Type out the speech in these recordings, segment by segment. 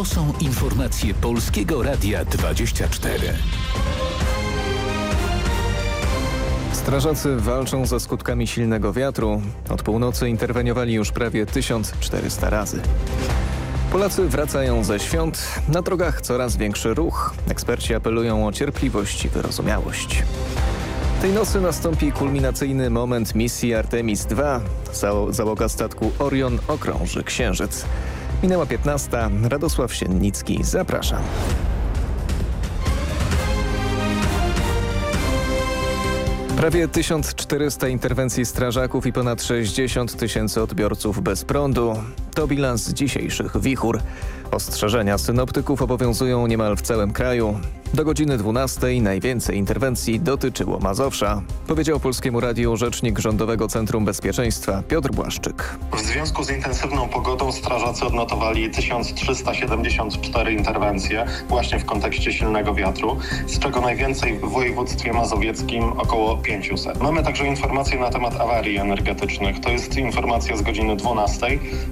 To są informacje Polskiego Radia 24. Strażacy walczą ze skutkami silnego wiatru. Od północy interweniowali już prawie 1400 razy. Polacy wracają ze świąt. Na drogach coraz większy ruch. Eksperci apelują o cierpliwość i wyrozumiałość. Tej nocy nastąpi kulminacyjny moment misji Artemis II. Załoga statku Orion okrąży Księżyc. Minęła 15. Radosław Siennicki. Zapraszam. Prawie 1400 interwencji strażaków i ponad 60 tysięcy odbiorców bez prądu. To bilans dzisiejszych wichur. Ostrzeżenia synoptyków obowiązują niemal w całym kraju. Do godziny 12 najwięcej interwencji dotyczyło Mazowsza, powiedział Polskiemu Radiu rzecznik Rządowego Centrum Bezpieczeństwa Piotr Błaszczyk. W związku z intensywną pogodą strażacy odnotowali 1374 interwencje właśnie w kontekście silnego wiatru, z czego najwięcej w województwie mazowieckim około 500. Mamy także informacje na temat awarii energetycznych. To jest informacja z godziny 12.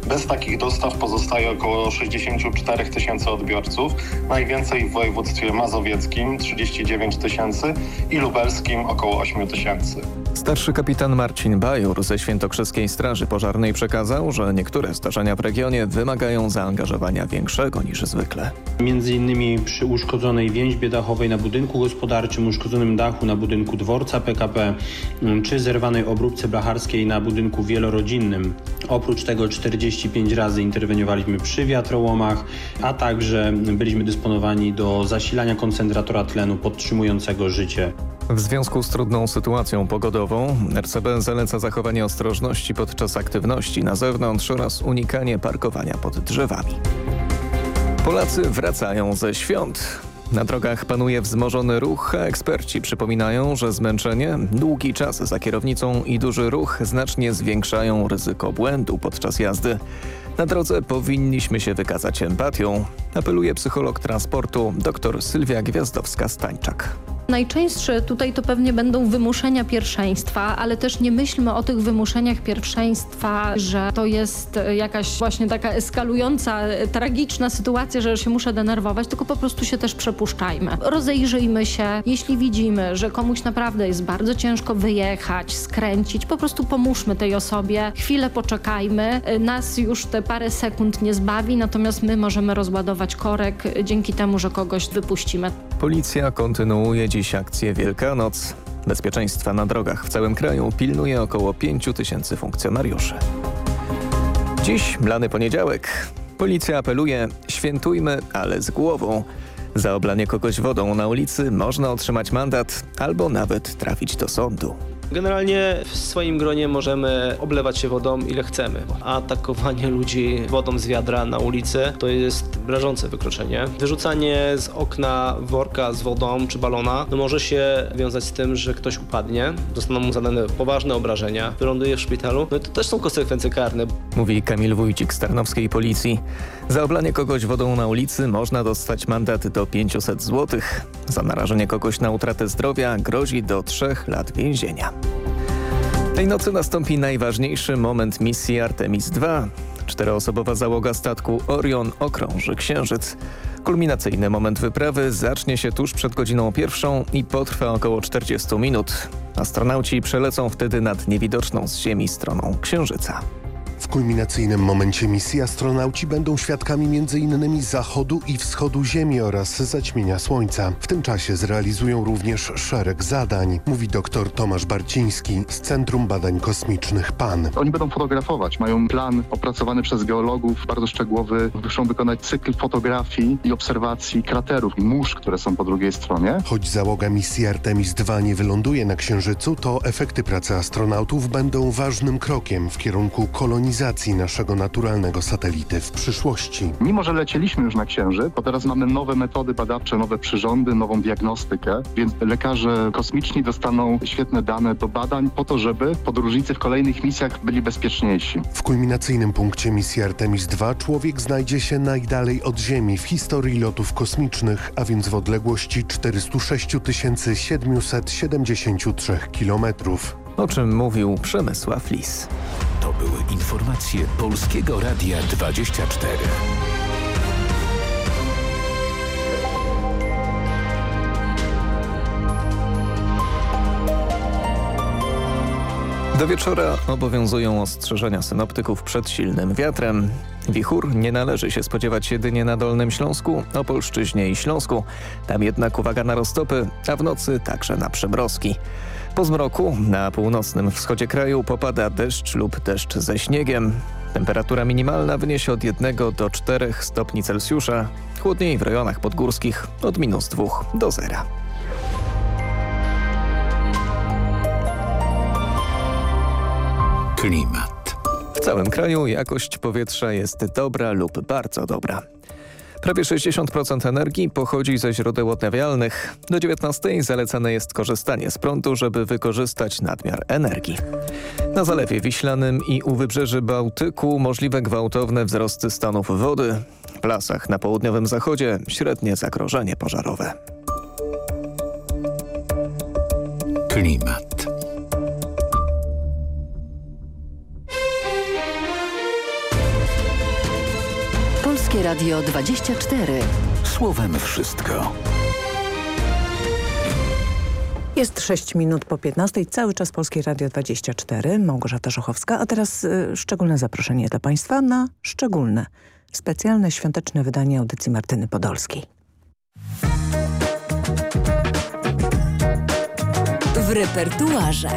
Bez takich dostaw pozostaje około 64 tysięcy odbiorców, najwięcej w województwie mazowieckim 39 tysięcy i lubelskim około 8 tysięcy. Starszy kapitan Marcin Bajur ze Świętokrzyskiej Straży Pożarnej przekazał, że niektóre zdarzenia w regionie wymagają zaangażowania większego niż zwykle. Między innymi przy uszkodzonej więźbie dachowej na budynku gospodarczym, uszkodzonym dachu na budynku dworca PKP, czy zerwanej obróbce blacharskiej na budynku wielorodzinnym. Oprócz tego 45 razy interweniowaliśmy przy wiatrołomach, a także byliśmy dysponowani do zasilania koncentratora tlenu podtrzymującego życie. W związku z trudną sytuacją pogodową RCB zaleca zachowanie ostrożności podczas aktywności na zewnątrz oraz unikanie parkowania pod drzewami. Polacy wracają ze świąt. Na drogach panuje wzmożony ruch, a eksperci przypominają, że zmęczenie, długi czas za kierownicą i duży ruch znacznie zwiększają ryzyko błędu podczas jazdy. Na drodze powinniśmy się wykazać empatią, apeluje psycholog transportu dr Sylwia Gwiazdowska-Stańczak. Najczęstsze tutaj to pewnie będą wymuszenia pierwszeństwa, ale też nie myślmy o tych wymuszeniach pierwszeństwa, że to jest jakaś właśnie taka eskalująca, tragiczna sytuacja, że się muszę denerwować, tylko po prostu się też przepuszczajmy. Rozejrzyjmy się, jeśli widzimy, że komuś naprawdę jest bardzo ciężko wyjechać, skręcić, po prostu pomóżmy tej osobie, chwilę poczekajmy, nas już te parę sekund nie zbawi, natomiast my możemy rozładować korek dzięki temu, że kogoś wypuścimy. Policja kontynuuje dziś akcję Wielkanoc. Bezpieczeństwa na drogach w całym kraju pilnuje około 5 tysięcy funkcjonariuszy. Dziś blany poniedziałek. Policja apeluje, świętujmy, ale z głową. Za oblanie kogoś wodą na ulicy można otrzymać mandat albo nawet trafić do sądu. Generalnie w swoim gronie możemy oblewać się wodą ile chcemy. Atakowanie ludzi wodą z wiadra na ulicy to jest rażące wykroczenie. Wyrzucanie z okna worka z wodą czy balona no może się wiązać z tym, że ktoś upadnie, zostaną mu zadane poważne obrażenia, wyląduje w szpitalu. No i to też są konsekwencje karne. Mówi Kamil Wójcik z Tarnowskiej Policji. Za oblanie kogoś wodą na ulicy można dostać mandat do 500 zł. Za narażenie kogoś na utratę zdrowia grozi do 3 lat więzienia. Tej nocy nastąpi najważniejszy moment misji Artemis II. Czteroosobowa załoga statku Orion okrąży Księżyc. Kulminacyjny moment wyprawy zacznie się tuż przed godziną pierwszą i potrwa około 40 minut. Astronauci przelecą wtedy nad niewidoczną z Ziemi stroną Księżyca. W kulminacyjnym momencie misji astronauci będą świadkami m.in. zachodu i wschodu Ziemi oraz zaćmienia Słońca. W tym czasie zrealizują również szereg zadań, mówi dr Tomasz Barciński z Centrum Badań Kosmicznych PAN. Oni będą fotografować, mają plan opracowany przez geologów, bardzo szczegółowy. Muszą wykonać cykl fotografii i obserwacji kraterów i mórz, które są po drugiej stronie. Choć załoga misji Artemis II nie wyląduje na Księżycu, to efekty pracy astronautów będą ważnym krokiem w kierunku kolonizacji naszego naturalnego satelity w przyszłości. Mimo, że lecieliśmy już na Księżyc, to teraz mamy nowe metody badawcze, nowe przyrządy, nową diagnostykę, więc lekarze kosmiczni dostaną świetne dane do badań po to, żeby podróżnicy w kolejnych misjach byli bezpieczniejsi. W kulminacyjnym punkcie misji Artemis II człowiek znajdzie się najdalej od Ziemi w historii lotów kosmicznych, a więc w odległości 406 773 kilometrów o czym mówił Przemysław Lis. To były informacje Polskiego Radia 24. Do wieczora obowiązują ostrzeżenia synoptyków przed silnym wiatrem. Wichur nie należy się spodziewać jedynie na Dolnym Śląsku, Opolszczyźnie i Śląsku. Tam jednak uwaga na roztopy, a w nocy także na przymrozki. Po zmroku na północnym wschodzie kraju popada deszcz lub deszcz ze śniegiem. Temperatura minimalna wyniesie od 1 do 4 stopni Celsjusza, chłodniej w rejonach podgórskich od minus 2 do 0. Klimat. W całym kraju jakość powietrza jest dobra lub bardzo dobra. Prawie 60% energii pochodzi ze źródeł odnawialnych. Do 19 zalecane jest korzystanie z prądu, żeby wykorzystać nadmiar energii. Na Zalewie Wiślanym i u wybrzeży Bałtyku możliwe gwałtowne wzrosty stanów wody. W lasach na południowym zachodzie średnie zagrożenie pożarowe. Klimat. Polskie Radio 24. Słowem wszystko. Jest 6 minut po 15, cały czas Polskie Radio 24, Małgorzata Żochowska, a teraz y, szczególne zaproszenie dla Państwa na szczególne, specjalne świąteczne wydanie audycji Martyny Podolskiej. W repertuarze.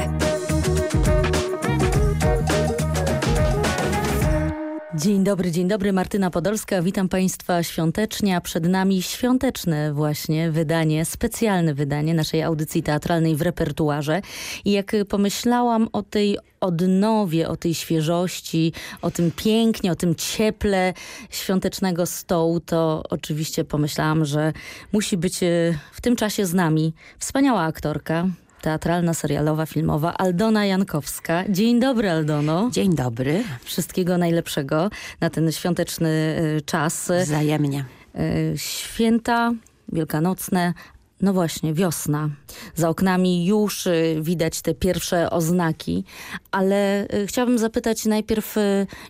Dzień dobry, dzień dobry. Martyna Podolska. Witam Państwa świątecznie, a przed nami świąteczne właśnie wydanie, specjalne wydanie naszej audycji teatralnej w repertuarze. I jak pomyślałam o tej odnowie, o tej świeżości, o tym pięknie, o tym cieple świątecznego stołu, to oczywiście pomyślałam, że musi być e, w tym czasie z nami wspaniała aktorka, teatralna, serialowa, filmowa Aldona Jankowska. Dzień dobry Aldono. Dzień dobry. Wszystkiego najlepszego na ten świąteczny y, czas. Wzajemnie. Y, święta wielkanocne, no właśnie, wiosna. Za oknami już y, widać te pierwsze oznaki, ale chciałabym zapytać najpierw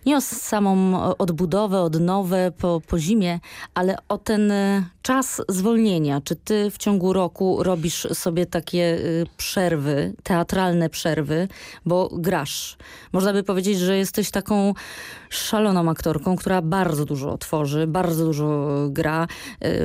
nie o samą odbudowę, odnowę po, po zimie, ale o ten czas zwolnienia. Czy ty w ciągu roku robisz sobie takie przerwy, teatralne przerwy, bo grasz? Można by powiedzieć, że jesteś taką szaloną aktorką, która bardzo dużo tworzy, bardzo dużo gra.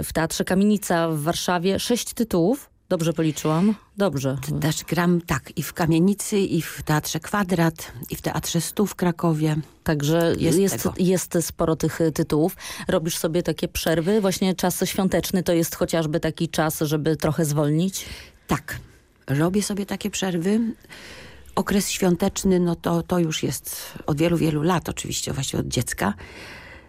W Teatrze Kamienica w Warszawie sześć tytułów. Dobrze policzyłam? Dobrze. Też gram tak i w Kamienicy, i w Teatrze Kwadrat, i w Teatrze Stu w Krakowie. Także jest, jest, jest, sporo tych tytułów. Robisz sobie takie przerwy? Właśnie czas świąteczny to jest chociażby taki czas, żeby trochę zwolnić? Tak. Robię sobie takie przerwy. Okres świąteczny, no to, to już jest od wielu, wielu lat oczywiście, właściwie od dziecka.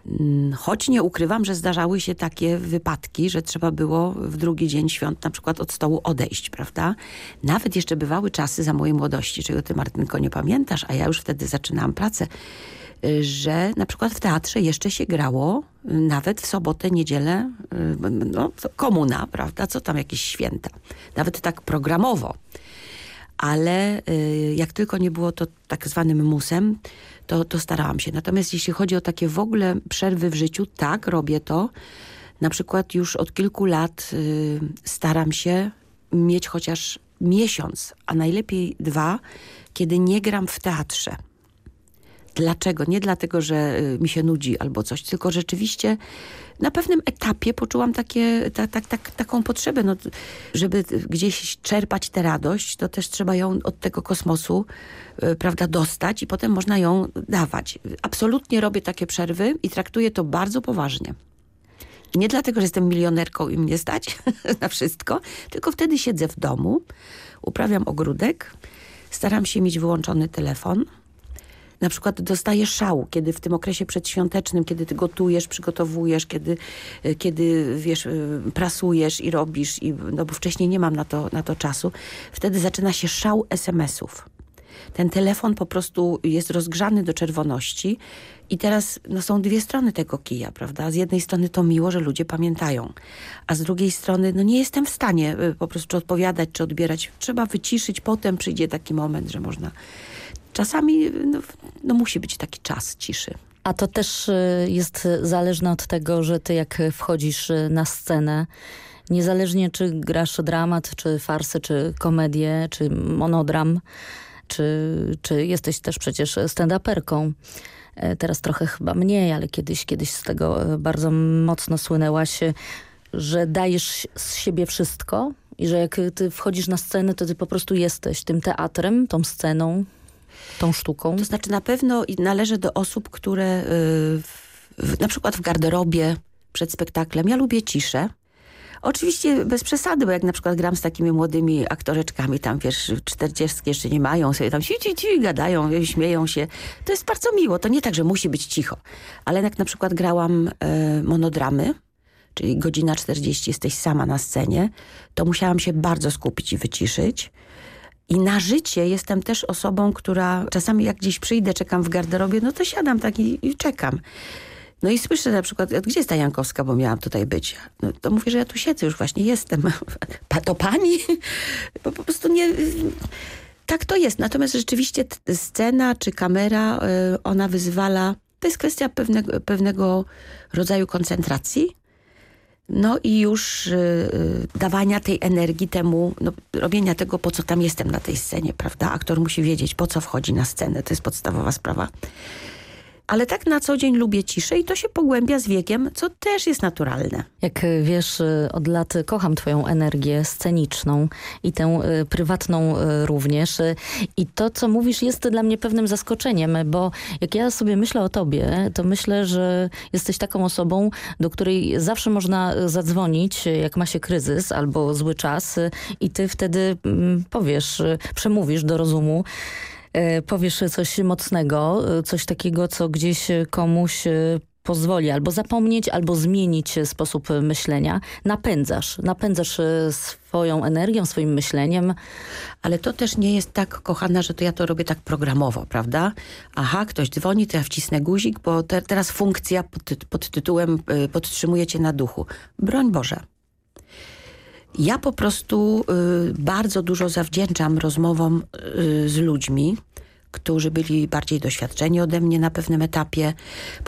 Mm, choć nie ukrywam, że zdarzały się takie wypadki, że trzeba było w drugi dzień świąt na przykład od stołu odejść, prawda? Nawet jeszcze bywały czasy za mojej młodości, czego ty Martynko nie pamiętasz, a ja już wtedy zaczynałam pracę, y, że na przykład w teatrze jeszcze się grało y, nawet w sobotę, niedzielę, y, no komuna, prawda? Co tam jakieś święta. Nawet tak programowo ale jak tylko nie było to tak zwanym musem, to, to starałam się. Natomiast jeśli chodzi o takie w ogóle przerwy w życiu, tak, robię to. Na przykład już od kilku lat y, staram się mieć chociaż miesiąc, a najlepiej dwa, kiedy nie gram w teatrze. Dlaczego? Nie dlatego, że y, mi się nudzi albo coś, tylko rzeczywiście na pewnym etapie poczułam takie, ta, ta, ta, taką potrzebę, no, żeby gdzieś czerpać tę radość, to też trzeba ją od tego kosmosu y, prawda, dostać i potem można ją dawać. Absolutnie robię takie przerwy i traktuję to bardzo poważnie. Nie dlatego, że jestem milionerką i mnie stać na wszystko, tylko wtedy siedzę w domu, uprawiam ogródek, staram się mieć wyłączony telefon, na przykład dostaję szału, kiedy w tym okresie przedświątecznym, kiedy ty gotujesz, przygotowujesz, kiedy, e, kiedy wiesz, e, prasujesz i robisz, i, no bo wcześniej nie mam na to, na to czasu, wtedy zaczyna się szał SMS-ów. Ten telefon po prostu jest rozgrzany do czerwoności i teraz no, są dwie strony tego kija, prawda? Z jednej strony to miło, że ludzie pamiętają, a z drugiej strony no, nie jestem w stanie e, po prostu czy odpowiadać, czy odbierać. Trzeba wyciszyć, potem przyjdzie taki moment, że można czasami no, no musi być taki czas ciszy. A to też y, jest zależne od tego, że ty jak wchodzisz y, na scenę, niezależnie czy grasz dramat, czy farsy, czy komedię, czy monodram, czy, czy jesteś też przecież stand-uperką. E, teraz trochę chyba mniej, ale kiedyś, kiedyś z tego bardzo mocno słynęłaś, że dajesz z siebie wszystko i że jak ty wchodzisz na scenę, to ty po prostu jesteś tym teatrem, tą sceną, tą sztuką. To znaczy na pewno należy do osób, które yy, na przykład w garderobie przed spektaklem, ja lubię ciszę, Oczywiście bez przesady, bo jak na przykład gram z takimi młodymi aktoreczkami, tam wiesz, czterdziestki jeszcze nie mają, sobie tam ci, ci, ci gadają, śmieją się. To jest bardzo miło. To nie tak, że musi być cicho. Ale jak na przykład grałam e, monodramy, czyli godzina 40 jesteś sama na scenie, to musiałam się bardzo skupić i wyciszyć. I na życie jestem też osobą, która czasami jak gdzieś przyjdę, czekam w garderobie, no to siadam tak i, i czekam. No i słyszę na przykład, gdzie jest ta Jankowska, bo miałam tutaj być. No to mówię, że ja tu siedzę, już właśnie jestem. To pani? Bo po prostu nie... Tak to jest. Natomiast rzeczywiście scena czy kamera, y, ona wyzwala... To jest kwestia pewnego, pewnego rodzaju koncentracji. No i już y, dawania tej energii temu, no, robienia tego, po co tam jestem na tej scenie, prawda? Aktor musi wiedzieć, po co wchodzi na scenę. To jest podstawowa sprawa ale tak na co dzień lubię ciszę i to się pogłębia z wiekiem, co też jest naturalne. Jak y, wiesz, y, od lat kocham twoją energię sceniczną i tę y, prywatną również. I to, co mówisz, jest dla mnie pewnym zaskoczeniem, bo jak ja sobie myślę o tobie, to myślę, że jesteś taką osobą, do której zawsze można zadzwonić, jak ma się kryzys albo zły czas i ty wtedy mm, powiesz, przemówisz do rozumu powiesz coś mocnego, e, coś takiego, co gdzieś komuś e, pozwoli albo zapomnieć, albo zmienić sposób myślenia. Napędzasz, napędzasz swoją energią, swoim myśleniem. Ale to też nie jest tak, kochana, że to ja to robię tak programowo, prawda? Aha, ktoś dzwoni, to ja wcisnę guzik, bo te, teraz funkcja pod, pod tytułem y, podtrzymuje cię na duchu. Broń Boże. Ja po prostu y, bardzo dużo zawdzięczam rozmowom y, z ludźmi, którzy byli bardziej doświadczeni ode mnie na pewnym etapie,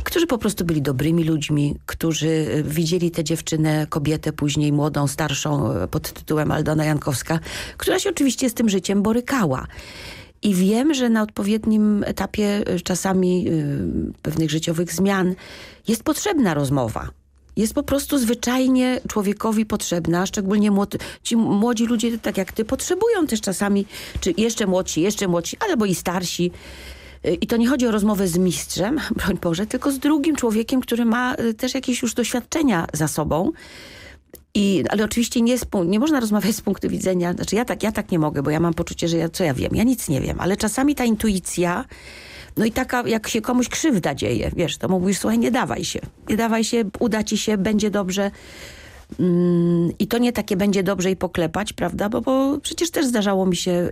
którzy po prostu byli dobrymi ludźmi, którzy y, widzieli tę dziewczynę, kobietę później młodą, starszą y, pod tytułem Aldona Jankowska, która się oczywiście z tym życiem borykała. I wiem, że na odpowiednim etapie y, czasami pewnych życiowych zmian jest potrzebna rozmowa jest po prostu zwyczajnie człowiekowi potrzebna, szczególnie młody, ci młodzi ludzie, tak jak ty, potrzebują też czasami, czy jeszcze młodsi, jeszcze młodsi, albo i starsi. I to nie chodzi o rozmowę z mistrzem, broń Boże, tylko z drugim człowiekiem, który ma y, też jakieś już doświadczenia za sobą. I, ale oczywiście nie, nie można rozmawiać z punktu widzenia, znaczy ja tak, ja tak nie mogę, bo ja mam poczucie, że ja, co ja wiem, ja nic nie wiem, ale czasami ta intuicja no i taka, jak się komuś krzywda dzieje, wiesz, to mówisz, słuchaj, nie dawaj się, nie dawaj się, uda ci się, będzie dobrze. Mm, I to nie takie będzie dobrze i poklepać, prawda? Bo, bo przecież też zdarzało mi się y,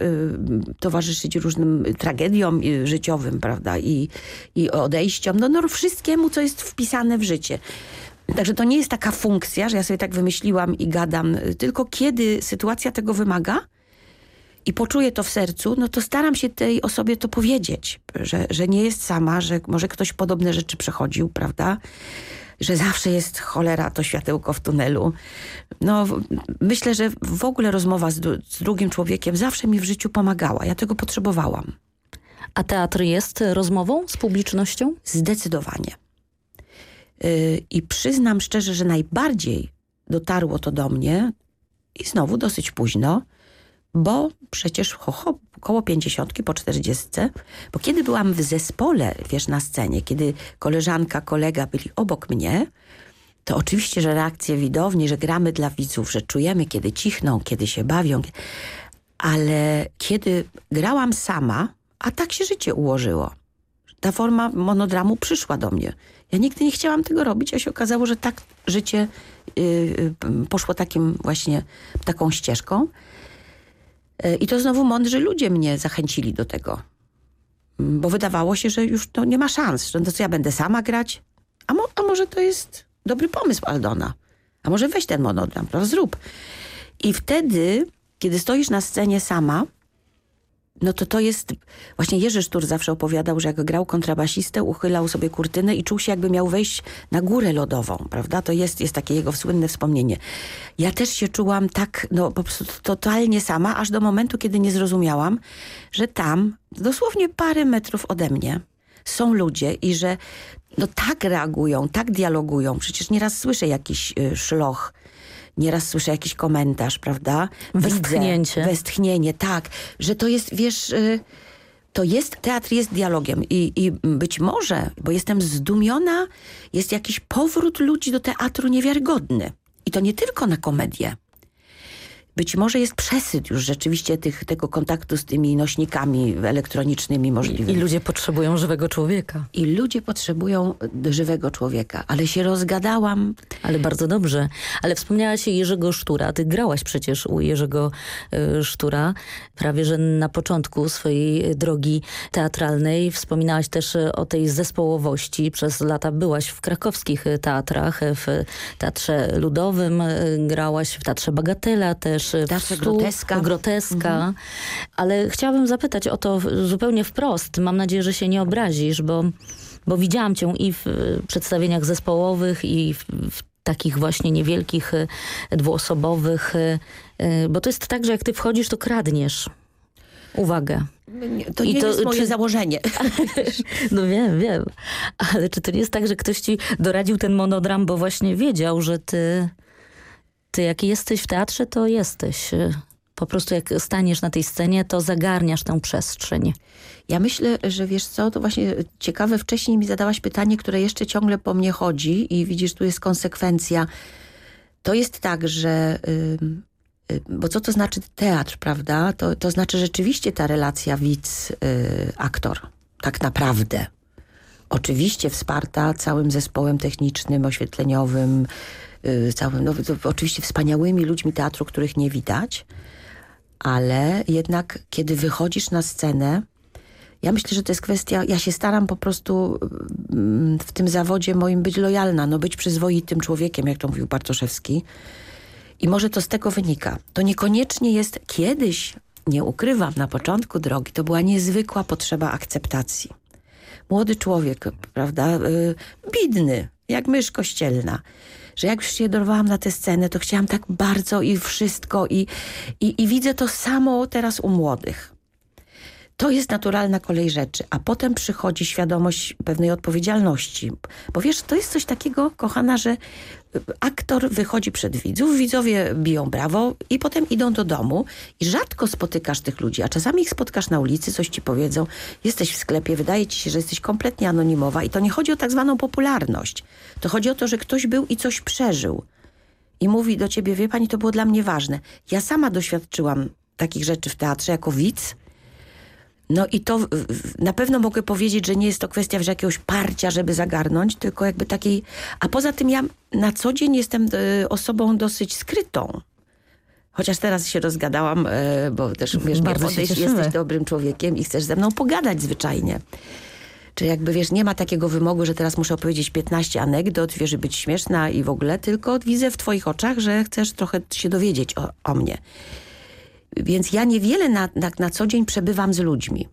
towarzyszyć różnym tragediom y, życiowym, prawda? I, i odejściom. No, no wszystkiemu, co jest wpisane w życie. Także to nie jest taka funkcja, że ja sobie tak wymyśliłam i gadam, tylko kiedy sytuacja tego wymaga, i poczuję to w sercu, no to staram się tej osobie to powiedzieć, że, że nie jest sama, że może ktoś podobne rzeczy przechodził, prawda? Że zawsze jest cholera, to światełko w tunelu. No, myślę, że w ogóle rozmowa z, z drugim człowiekiem zawsze mi w życiu pomagała. Ja tego potrzebowałam. A teatr jest rozmową z publicznością? Zdecydowanie. Yy, I przyznam szczerze, że najbardziej dotarło to do mnie i znowu dosyć późno, bo przecież ho, ho, koło pięćdziesiątki, po czterdziestce, bo kiedy byłam w zespole, wiesz, na scenie, kiedy koleżanka, kolega byli obok mnie, to oczywiście, że reakcje widowni, że gramy dla widzów, że czujemy, kiedy cichną, kiedy się bawią, ale kiedy grałam sama, a tak się życie ułożyło. Ta forma monodramu przyszła do mnie. Ja nigdy nie chciałam tego robić, a się okazało, że tak życie yy, poszło takim właśnie, taką ścieżką. I to znowu mądrzy ludzie mnie zachęcili do tego. Bo wydawało się, że już to nie ma szans. Że to co ja będę sama grać? A, mo a może to jest dobry pomysł Aldona? A może weź ten monodram, prawda? Zrób. I wtedy, kiedy stoisz na scenie sama, no to to jest... Właśnie Jerzy Sztur zawsze opowiadał, że jak grał kontrabasistę, uchylał sobie kurtynę i czuł się jakby miał wejść na górę lodową, prawda? To jest, jest takie jego słynne wspomnienie. Ja też się czułam tak, no po prostu totalnie sama, aż do momentu, kiedy nie zrozumiałam, że tam, dosłownie parę metrów ode mnie, są ludzie i że no tak reagują, tak dialogują. Przecież nieraz słyszę jakiś y, szloch, nieraz słyszę jakiś komentarz, prawda? Westchnięcie. Widzę, westchnienie, tak. Że to jest, wiesz... Y, to jest, teatr jest dialogiem I, i być może, bo jestem zdumiona, jest jakiś powrót ludzi do teatru niewiarygodny. I to nie tylko na komedię. Być może jest przesyt już rzeczywiście tych, tego kontaktu z tymi nośnikami elektronicznymi możliwymi. I, I ludzie potrzebują żywego człowieka. I ludzie potrzebują żywego człowieka. Ale się rozgadałam. Ale bardzo dobrze. Ale wspomniałaś Jerzego Sztura. Ty grałaś przecież u Jerzego y, Sztura. Prawie, że na początku swojej drogi teatralnej. Wspominałaś też o tej zespołowości. Przez lata byłaś w krakowskich teatrach. W Teatrze Ludowym grałaś, w Teatrze Bagatela też Zawsze groteska. groteska. Mhm. Ale chciałabym zapytać o to zupełnie wprost. Mam nadzieję, że się nie obrazisz, bo, bo widziałam cię i w przedstawieniach zespołowych, i w, w takich właśnie niewielkich, e, dwuosobowych. E, e, bo to jest tak, że jak ty wchodzisz, to kradniesz. Uwagę. To nie I to, jest moje czy... założenie. No wiem, wiem. Ale czy to nie jest tak, że ktoś ci doradził ten monodram, bo właśnie wiedział, że ty ty jak jesteś w teatrze, to jesteś. Po prostu jak staniesz na tej scenie, to zagarniasz tę przestrzeń. Ja myślę, że wiesz co, to właśnie ciekawe, wcześniej mi zadałaś pytanie, które jeszcze ciągle po mnie chodzi i widzisz, tu jest konsekwencja. To jest tak, że... Yy, bo co to znaczy teatr, prawda? To, to znaczy rzeczywiście ta relacja widz-aktor. Yy, tak naprawdę. Oczywiście wsparta całym zespołem technicznym, oświetleniowym, Y, całym, no, oczywiście wspaniałymi ludźmi teatru, których nie widać, ale jednak kiedy wychodzisz na scenę, ja myślę, że to jest kwestia, ja się staram po prostu mm, w tym zawodzie moim być lojalna, no być przyzwoitym człowiekiem, jak to mówił Bartoszewski. I może to z tego wynika. To niekoniecznie jest kiedyś, nie ukrywam, na początku drogi, to była niezwykła potrzeba akceptacji. Młody człowiek, prawda, yy, bidny, jak mysz kościelna że jak już się dorwałam na tę scenę, to chciałam tak bardzo i wszystko i, i, i widzę to samo teraz u młodych. To jest naturalna kolej rzeczy, a potem przychodzi świadomość pewnej odpowiedzialności. Bo wiesz, to jest coś takiego, kochana, że aktor wychodzi przed widzów, widzowie biją brawo i potem idą do domu i rzadko spotykasz tych ludzi, a czasami ich spotkasz na ulicy, coś ci powiedzą, jesteś w sklepie, wydaje ci się, że jesteś kompletnie anonimowa i to nie chodzi o tak zwaną popularność. To chodzi o to, że ktoś był i coś przeżył i mówi do ciebie, wie pani, to było dla mnie ważne. Ja sama doświadczyłam takich rzeczy w teatrze jako widz, no i to na pewno mogę powiedzieć, że nie jest to kwestia jakiegoś parcia, żeby zagarnąć, tylko jakby takiej... A poza tym ja na co dzień jestem e, osobą dosyć skrytą. Chociaż teraz się rozgadałam, e, bo też wiesz, Bardzo odejść, jesteś dobrym człowiekiem i chcesz ze mną pogadać zwyczajnie. Czy jakby, wiesz, nie ma takiego wymogu, że teraz muszę opowiedzieć 15 anegdot, wiesz, być śmieszna i w ogóle, tylko widzę w twoich oczach, że chcesz trochę się dowiedzieć o, o mnie. Więc ja niewiele na, na, na co dzień przebywam z ludźmi.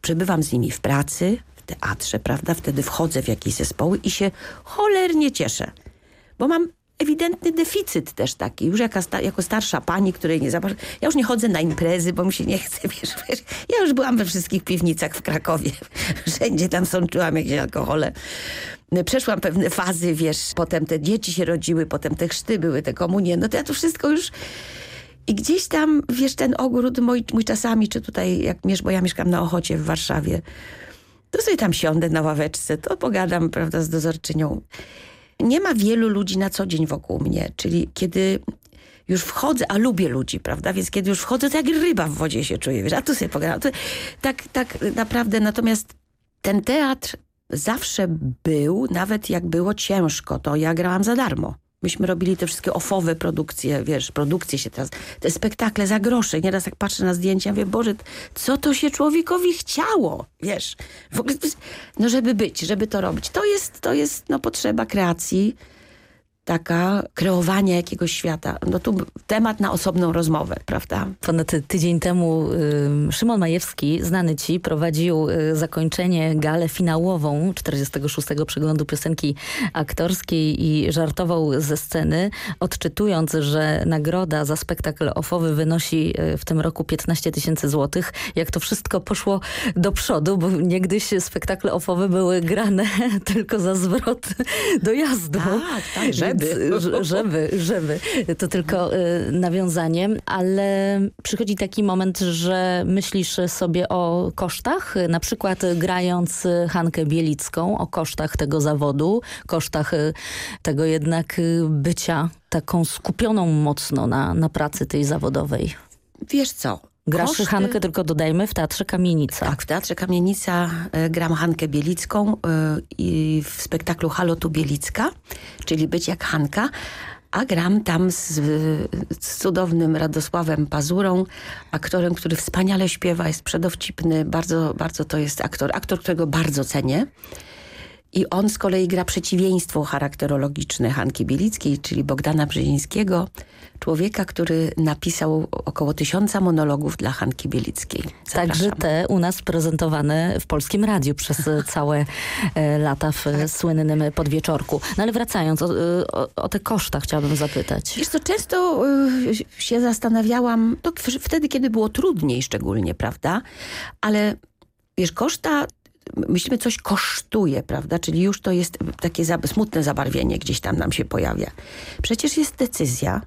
Przebywam z nimi w pracy, w teatrze, prawda? Wtedy wchodzę w jakieś zespoły i się cholernie cieszę. Bo mam ewidentny deficyt też taki. Już jaka sta jako starsza pani, której nie zapraszam. Ja już nie chodzę na imprezy, bo mi się nie chce, wiesz, wiesz. Ja już byłam we wszystkich piwnicach w Krakowie. Wszędzie tam sączyłam jakieś alkohole. Przeszłam pewne fazy, wiesz, potem te dzieci się rodziły, potem te chrzty były, te komunie. No to ja to wszystko już i gdzieś tam, wiesz, ten ogród mój, mój czasami, czy tutaj, jak bo ja mieszkam na Ochocie w Warszawie, to sobie tam siądę na ławeczce, to pogadam, prawda, z dozorczynią. Nie ma wielu ludzi na co dzień wokół mnie, czyli kiedy już wchodzę, a lubię ludzi, prawda, więc kiedy już wchodzę, to jak ryba w wodzie się czuję, wiesz, a tu sobie pogadam. To, tak, tak naprawdę, natomiast ten teatr zawsze był, nawet jak było ciężko, to ja grałam za darmo. Myśmy robili te wszystkie ofowe produkcje, wiesz, produkcje się teraz, te spektakle za grosze. Nieraz jak patrzę na zdjęcia, mówię, Boże, co to się człowiekowi chciało, wiesz, w ogóle, no żeby być, żeby to robić. To jest, to jest no, potrzeba kreacji, taka kreowania jakiegoś świata. No tu temat na osobną rozmowę, prawda? Ponad tydzień temu y, Szymon Majewski, znany ci, prowadził y, zakończenie galę finałową 46. przeglądu piosenki aktorskiej i żartował ze sceny, odczytując, że nagroda za spektakl ofowy wynosi y, w tym roku 15 tysięcy złotych. Jak to wszystko poszło do przodu, bo niegdyś spektakle ofowe były grane tylko za zwrot dojazdu. Tak, tak, żeby. żeby, żeby. To tylko y, nawiązanie, ale przychodzi taki moment, że myślisz sobie o kosztach, na przykład grając Hankę Bielicką, o kosztach tego zawodu, kosztach y, tego jednak y, bycia taką skupioną mocno na, na pracy tej zawodowej. Wiesz co, Grasz Koszty- Hankę, tylko dodajmy, w Teatrze Kamienica. Tak, w Teatrze Kamienica e, gram Hankę Bielicką e, i w spektaklu Halo tu Bielicka, czyli być jak Hanka, a gram tam z, z cudownym Radosławem Pazurą, aktorem, który wspaniale śpiewa, jest przedowcipny, bardzo, bardzo to jest aktor, aktor, którego bardzo cenię. I on z kolei gra przeciwieństwo charakterologiczne Hanki Bielickiej, czyli Bogdana Brzezińskiego, człowieka, który napisał około tysiąca monologów dla Hanki Bielickiej. Także te u nas prezentowane w Polskim Radiu przez e, całe e, lata w e, słynnym podwieczorku. No ale wracając, o, o, o te koszta chciałabym zapytać. Wiesz co, często się zastanawiałam, to w- wtedy, kiedy było trudniej szczególnie, prawda? Ale wiesz, koszta, myślimy coś kosztuje, prawda? Czyli już to jest takie smutne zabarwienie gdzieś tam nam się pojawia. Przecież jest decyzja,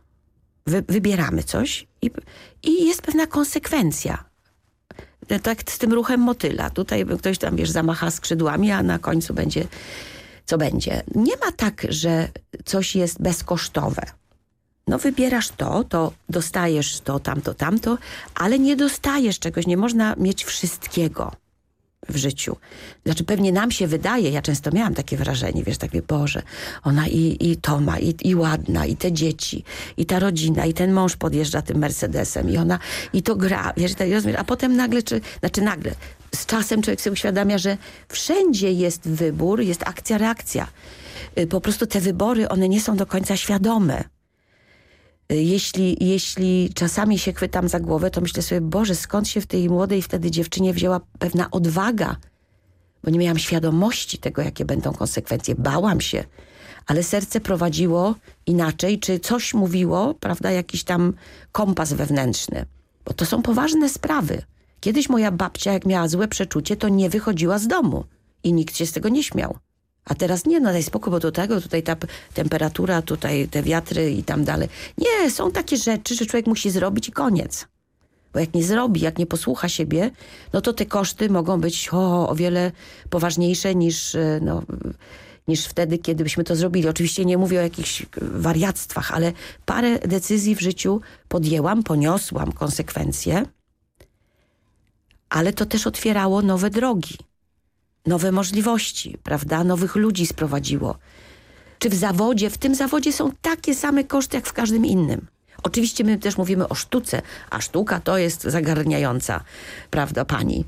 wy, wybieramy coś i, i jest pewna konsekwencja. Tak z tym ruchem motyla. Tutaj ktoś tam, wiesz, zamacha skrzydłami, a na końcu będzie co będzie. Nie ma tak, że coś jest bezkosztowe. No wybierasz to, to dostajesz to, tamto, tamto, ale nie dostajesz czegoś. Nie można mieć wszystkiego w życiu. Znaczy pewnie nam się wydaje, ja często miałam takie wrażenie, wiesz, takie, Boże, ona i, i to ma, i, i ładna, i te dzieci, i ta rodzina, i ten mąż podjeżdża tym Mercedesem, i ona, i to gra, wiesz, tak rozumiesz, a potem nagle, czy, znaczy nagle, z czasem człowiek sobie uświadamia, że wszędzie jest wybór, jest akcja, reakcja. Y, Po prostu te wybory, one nie są do końca świadome. Jeśli, jeśli czasami się chwytam za głowę, to myślę sobie, Boże, skąd się w tej młodej wtedy dziewczynie wzięła pewna odwaga? Bo nie miałam świadomości tego, jakie będą konsekwencje. Bałam się, ale serce prowadziło inaczej, czy coś mówiło, prawda, jakiś tam kompas wewnętrzny. Bo to są poważne sprawy. Kiedyś moja babcia, jak miała złe przeczucie, to nie wychodziła z domu i nikt się z tego nie śmiał. A teraz nie, no daj spokój, bo do tego, tutaj ta temperatura, tutaj te wiatry i tam dalej. Nie, są takie rzeczy, że człowiek musi zrobić i koniec. Bo jak nie zrobi, jak nie posłucha siebie, no to te koszty mogą być o, o wiele poważniejsze niż, e, no, niż wtedy, kiedy byśmy to zrobili. Oczywiście nie mówię o jakichś wariactwach, ale parę decyzji w życiu podjęłam, poniosłam konsekwencje, ale to też otwierało nowe drogi nowe możliwości, prawda? Nowych ludzi sprowadziło. Czy w zawodzie, w tym zawodzie są takie same koszty, jak w każdym innym. Oczywiście my też mówimy o sztuce, a sztuka to jest zagarniająca, prawda pani?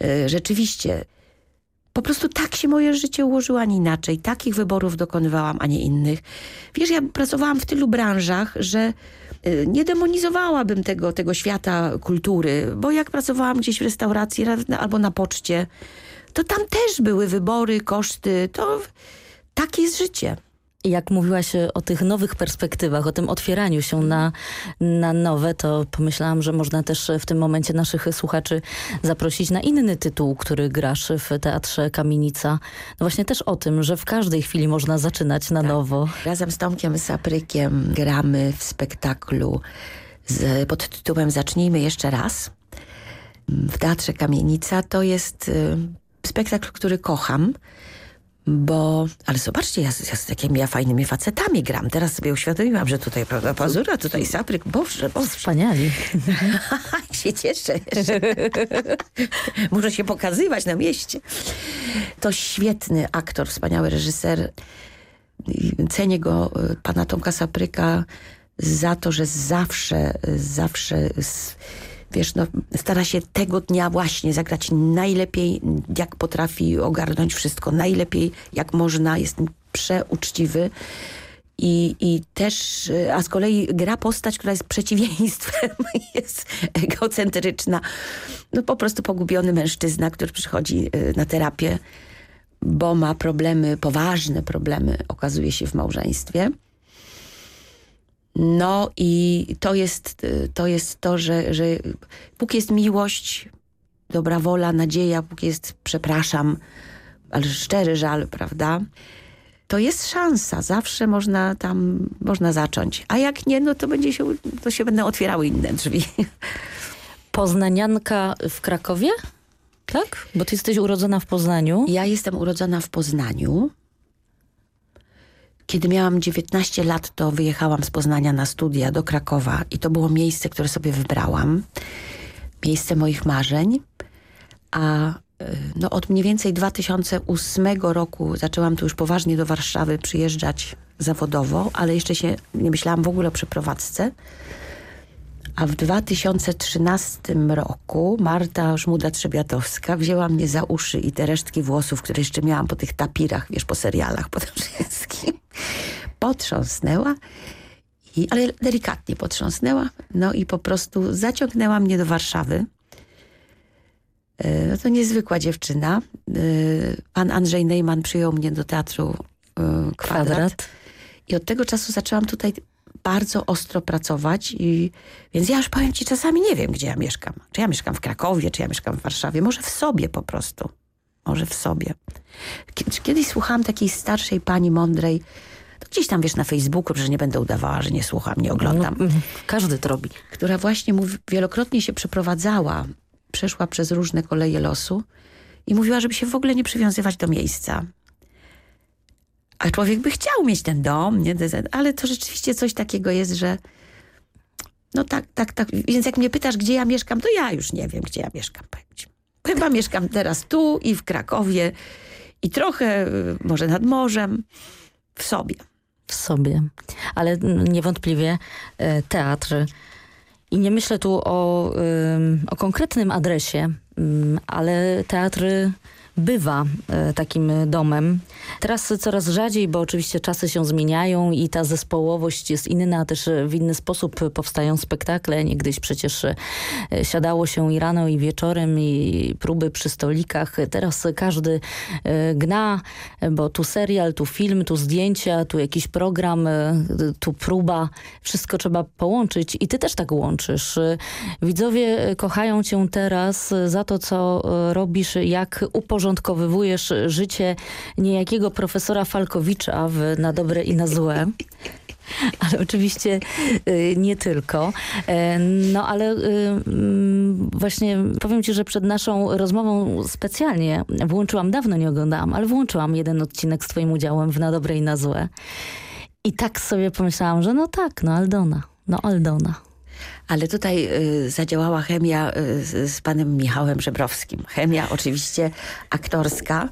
Yy, rzeczywiście, po prostu tak się moje życie ułożyło, a nie inaczej. Takich wyborów dokonywałam, a nie innych. Wiesz, ja pracowałam w tylu branżach, że y, nie demonizowałabym tego, tego świata kultury, bo jak pracowałam gdzieś w restauracji albo na poczcie, to tam też były wybory, koszty. To takie jest życie. Jak mówiłaś e, o tych nowych perspektywach, o tym otwieraniu się na, na nowe, to pomyślałam, że można też w tym momencie naszych słuchaczy zaprosić na inny tytuł, który grasz w Teatrze Kamienica. No właśnie też o tym, że w każdej chwili można zaczynać na nowo. Razem z Tomkiem Saprykiem gramy w spektaklu z, pod tytułem Zacznijmy jeszcze raz. W Teatrze Kamienica to jest y, spektakl, który kocham, bo, ale zobaczcie, ja, z- ja z takimi ja fajnymi facetami gram. Teraz sobie uświadomiłam, że tutaj, prawda, Pazura, tutaj Sapryk, Boże, Boże. Wspaniali. się cieszę. Muszę się pokazywać na mieście. To świetny aktor, wspaniały reżyser. Cenię go, y, pana Tomka Sapryka, za to, że zawsze, y, zawsze s- wiesz, no, stara się tego dnia właśnie zagrać najlepiej, jak potrafi ogarnąć wszystko, najlepiej jak można, jest przeuczciwy I, I też, a z kolei gra postać, która jest przeciwieństwem, jest egocentryczna. No po prostu pogubiony mężczyzna, który przychodzi y, na terapię, bo ma problemy, poważne problemy, okazuje się w małżeństwie. No i to jest to, jest to że, że póki jest miłość, dobra wola, nadzieja, póki jest przepraszam, ale szczery żal, prawda? To jest szansa, zawsze można tam, można zacząć. A jak nie, no to będzie się, to się będą otwierały inne drzwi. Poznanianka w Krakowie? Tak? Bo ty jesteś urodzona w Poznaniu. Ja jestem urodzona w Poznaniu. Kiedy miałam 19 lat, to wyjechałam z Poznania na studia do Krakowa i to było miejsce, które sobie wybrałam. Miejsce moich marzeń. A y, no, od mniej więcej 2008 roku zaczęłam tu już poważnie do Warszawy przyjeżdżać zawodowo, ale jeszcze się nie myślałam w ogóle o przeprowadzce. A w 2013 roku Marta Żmuda-Trzebiatowska wzięła mnie za uszy i te resztki włosów, które jeszcze miałam po tych tapirach, wiesz, po serialach po tym wszystkim, potrząsnęła, i, ale delikatnie potrząsnęła, no i po prostu zaciągnęła mnie do Warszawy. E, no to niezwykła dziewczyna. E, pan Andrzej Neyman przyjął mnie do teatru e, Kwadrat. Kwadrat. I od tego czasu zaczęłam tutaj bardzo ostro pracować i więc ja już powiem ci, czasami nie wiem, gdzie ja mieszkam. Czy ja mieszkam w Krakowie, czy ja mieszkam w Warszawie. Może w sobie po prostu. Może w sobie. Kiedyś słuchałam takiej starszej pani mądrej, to gdzieś tam, wiesz, na Facebooku, że nie będę udawała, że nie słucham, nie oglądam. No, każdy to robi. Która właśnie mówi, wielokrotnie się przeprowadzała, przeszła przez różne koleje losu i mówiła, żeby się w ogóle nie przywiązywać do miejsca. A człowiek by chciał mieć ten dom, nie? ale to rzeczywiście coś takiego jest, że no tak, tak, tak. Więc jak mnie pytasz, gdzie ja mieszkam, to ja już nie wiem, gdzie ja mieszkam. Chyba mieszkam teraz tu i w Krakowie i trochę y, może nad morzem w sobie. W sobie. Ale niewątpliwie e, teatr. I nie myślę tu o, o konkretnym adresie, ale teatry bywa e, takim domem. Teraz coraz rzadziej, bo oczywiście czasy się zmieniają i ta zespołowość jest inna, też w inny sposób powstają spektakle. Niegdyś przecież e, siadało się i rano i wieczorem i próby przy stolikach. Teraz każdy e, gna, bo tu serial, tu film, tu zdjęcia, tu jakiś program, tu próba. Wszystko trzeba połączyć i ty też tak łączysz. Widzowie kochają cię teraz za to, co robisz, jak uporządkować uporządkowywujesz życie niejakiego profesora Falkowicza w, na dobre i na złe. Ale oczywiście y, nie tylko. E, no ale y, mm, właśnie powiem ci, że przed naszą rozmową specjalnie włączyłam, dawno nie oglądałam, ale włączyłam jeden odcinek z twoim udziałem w Na dobre i na złe. I tak sobie pomyślałam, że no tak, no Aldona, no Aldona. Ale tutaj y, zadziałała chemia y, z, panem Michałem Żebrowskim. Chemia oczywiście aktorska.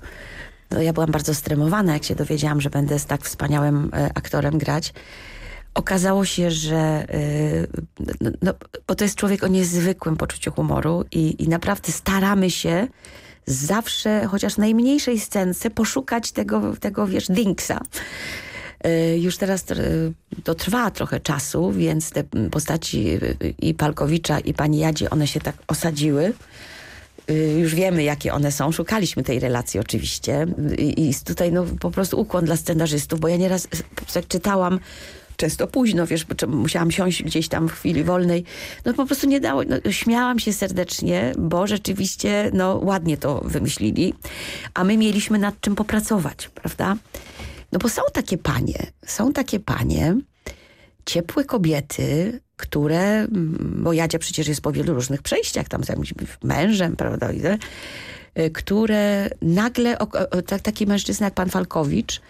No, ja byłam bardzo stremowana, jak się dowiedziałam, że będę z tak wspaniałym y, aktorem grać. Okazało się, że y, no, no, bo to jest człowiek o niezwykłym poczuciu humoru i, i naprawdę staramy się zawsze, chociaż najmniejszej scence, poszukać tego, tego wiesz, dinksa. Y, już teraz y, to trwa trochę czasu, więc te postaci y, i Palkowicza i pani Jadzie, one się tak osadziły. Już wiemy, jakie one są. Szukaliśmy tej relacji oczywiście. I, tutaj no, po prostu ukłon dla scenarzystów, bo ja nieraz jak czytałam często późno, wiesz, musiałam siąść gdzieś tam w chwili wolnej. No po prostu nie dało, no, śmiałam się serdecznie, bo rzeczywiście, no ładnie to wymyślili, a my mieliśmy nad czym popracować, prawda? No bo są takie panie, są takie panie, ciepłe kobiety, które, mm, bo Jadzia przecież jest po wielu różnych przejściach, tam z jakimś mężem, prawda, y, które nagle, tak, taki mężczyzna jak pan Falkowicz,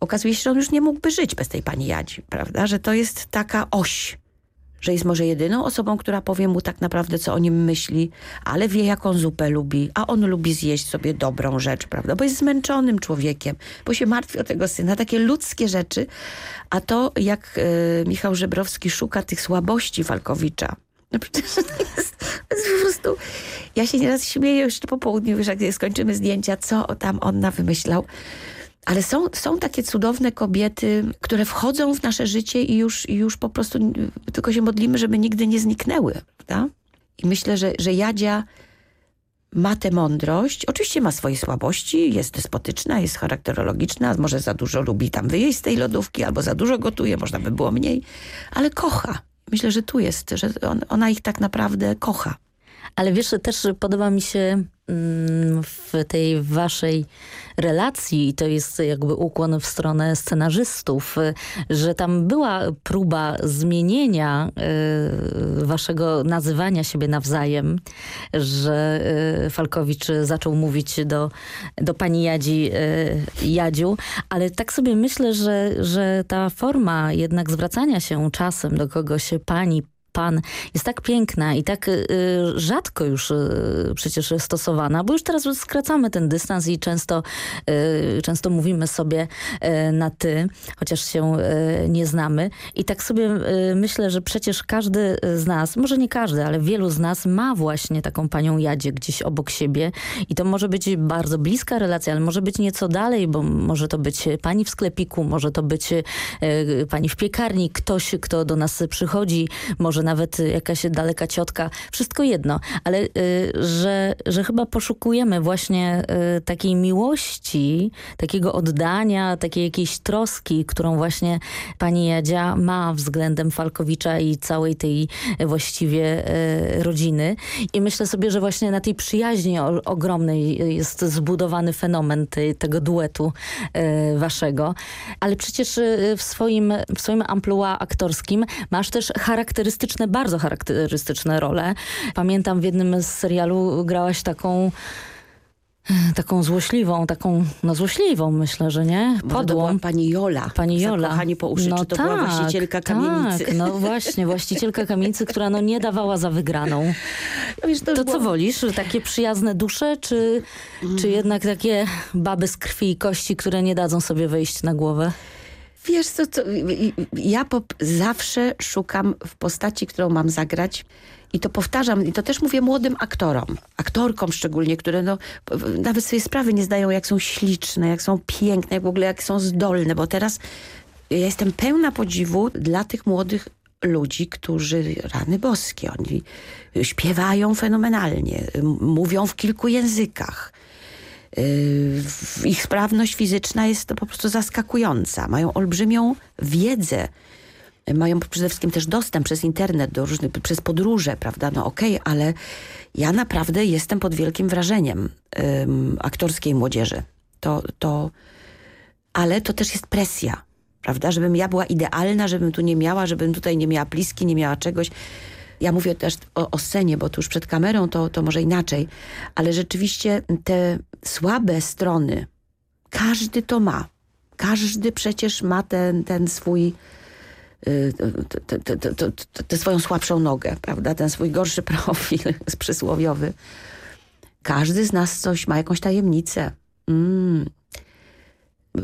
okazuje się, że on już nie mógłby żyć bez tej pani Jadzi, prawda, że to jest taka oś, że jest może jedyną osobą, która powie mu tak naprawdę, co o nim myśli, ale wie, jaką zupę lubi, a on lubi zjeść sobie dobrą rzecz, prawda? Bo jest zmęczonym człowiekiem, bo się martwi o tego syna. Takie ludzkie rzeczy. A to, jak y, Michał Żebrowski szuka tych słabości Falkowicza, no przecież to jest, to jest po prostu... Ja się nieraz śmieję jeszcze po południu, wiesz, jak skończymy zdjęcia, co tam on wymyślał. Ale są, są takie cudowne kobiety, które wchodzą w nasze życie i już, już po prostu tylko się modlimy, żeby nigdy nie zniknęły. Prawda? I myślę, że, że Jadzia ma tę mądrość. Oczywiście ma swoje słabości, jest despotyczna, jest charakterologiczna, może za dużo lubi tam wyjeść z tej lodówki, albo za dużo gotuje, można by było mniej, ale kocha. Myślę, że tu jest, że on, ona ich tak naprawdę kocha. Ale wiesz, też podoba mi się mm, w tej waszej relacji, i to jest jakby ukłon w stronę scenarzystów, że tam była próba zmienienia y, waszego nazywania siebie nawzajem, że y, Falkowicz zaczął mówić do, do pani Jadzi y, Jadziu, ale tak sobie myślę, że, że ta forma jednak zwracania się czasem do kogoś pani, pan jest tak piękna i tak y, rzadko już y, przecież stosowana, bo już teraz skracamy ten dystans i często, y, często mówimy sobie y, na ty, chociaż się y, nie znamy. I tak sobie y, myślę, że przecież każdy z nas, może nie każdy, ale wielu z nas ma właśnie taką panią Jadzie gdzieś obok siebie i to może być bardzo bliska relacja, ale może być nieco dalej, bo może to być pani w sklepiku, może to być pani w piekarni, ktoś, kto do nas przychodzi, może nawet jakaś daleka ciotka, wszystko jedno, ale y, że, że chyba poszukujemy właśnie y, takiej miłości, takiego oddania, takiej jakiejś troski, którą właśnie pani Jadzia ma względem Falkowicza i całej tej właściwie y, rodziny. I myślę sobie, że właśnie na tej przyjaźni o, ogromnej jest zbudowany fenomen tej, tego duetu waszego. Ale przecież w swoim, w swoim amplua aktorskim masz też charakterystyczne bardzo charakterystyczne role. Pamiętam w jednym z serialu grałaś taką taką złośliwą, taką, no złośliwą myślę, że nie? Podłą. pani Jola. Pani Jola. Kochani po uszy, no czy to tak, była właścicielka kamienicy? Tak, no właśnie, właścicielka kamienicy, która no nie dawała za wygraną. No wiesz, to to było... co wolisz? Takie przyjazne dusze, czy, mm. czy jednak takie baby z krwi i kości, które nie dadzą sobie wejść na głowę? Wiesz co, co ja zawsze szukam w postaci, którą mam zagrać i to powtarzam, i to też mówię młodym aktorom, aktorkom szczególnie, które no, nawet sobie sprawy nie zdają, jak są śliczne, jak są piękne, jak w ogóle jak są zdolne, bo teraz ja jestem pełna podziwu dla tych młodych ludzi, którzy, rany boskie, oni śpiewają fenomenalnie, mówią w kilku językach, ich sprawność fizyczna jest po prostu zaskakująca. Mają olbrzymią wiedzę. Mają przede wszystkim też dostęp przez internet, do różnych, przez podróże, prawda? No okej, okay, ale ja naprawdę jestem pod wielkim wrażeniem aktorskiej młodzieży. To, to, ale to też jest presja, prawda? Żebym ja była idealna, żebym tu nie miała, żebym tutaj nie miała bliski, nie miała czegoś. Ja mówię też o, o scenie, bo tu już przed kamerą to, to może inaczej, ale rzeczywiście te słabe strony, każdy to ma. Każdy przecież ma ten, ten swój tę swoją słabszą nogę, prawda? Ten swój gorszy profil przysłowiowy. Każdy z nas coś ma, jakąś tajemnicę. Mm.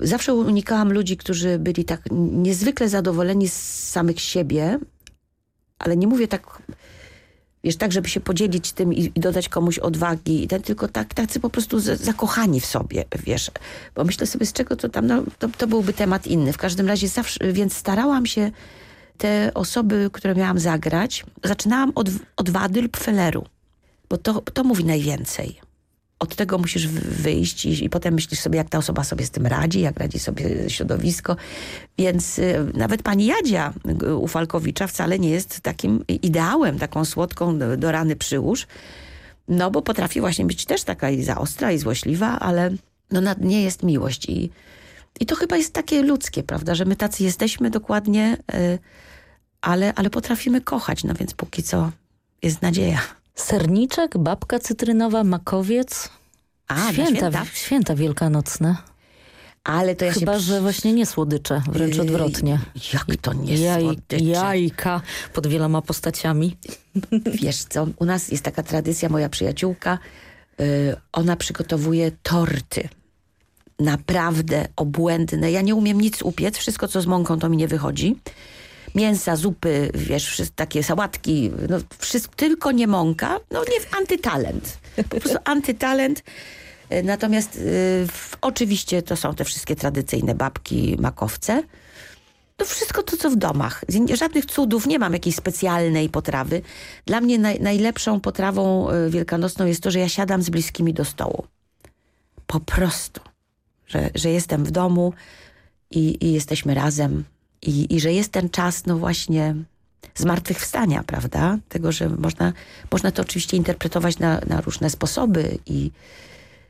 Zawsze unikałam ludzi, którzy byli tak niezwykle zadowoleni z samych siebie, ale nie mówię tak, wiesz, tak, żeby się podzielić tym i, i dodać komuś odwagi, ten, tylko tak, tacy po prostu z, zakochani w sobie, wiesz. Bo myślę sobie, z czego to tam, no, to, to byłby temat inny. W każdym razie zawsze, więc starałam się te osoby, które miałam zagrać, zaczynałam od, od wady lub feleru, bo to, to mówi najwięcej od tego musisz wyjść i, i, potem myślisz sobie, jak ta osoba sobie z tym radzi, jak radzi sobie środowisko. Więc y, nawet pani Jadzia y, u Falkowicza wcale nie jest takim ideałem, taką słodką do, do rany przyłóż. No bo potrafi właśnie być też taka i zaostra i złośliwa, ale no na dnie jest miłość i, i to chyba jest takie ludzkie, prawda, że my tacy jesteśmy dokładnie, y, ale, ale potrafimy kochać, no więc póki co jest nadzieja. Serniczek, babka cytrynowa, makowiec. A, święta, święta. święta wielkanocne. Ale to ja Chyba, się... że właśnie nie słodycze, wręcz odwrotnie. Jak to nie Jaj, słodycze? Jajka pod wieloma postaciami. Wiesz co, u nas jest taka tradycja, moja przyjaciółka, yy, ona przygotowuje torty. Naprawdę obłędne. Ja nie umiem nic upiec, wszystko co z mąką to mi nie wychodzi mięsa, zupy, wiesz, takie sałatki, no wszystko, tylko nie mąka, no nie, antytalent. Po prostu antytalent. E, Natomiast y, oczywiście to są te wszystkie tradycyjne babki, makowce. To wszystko to, co w domach. Żadnych cudów, nie mam jakiejś specjalnej potrawy. Dla mnie naj, najlepszą potrawą y, wielkanocną jest to, że ja siadam z bliskimi do stołu. Po prostu. Że, że jestem w domu i, i jesteśmy razem. I, I że jest ten czas, no właśnie, zmartwychwstania, prawda? Tego, że można, można to oczywiście interpretować na, na różne sposoby, i,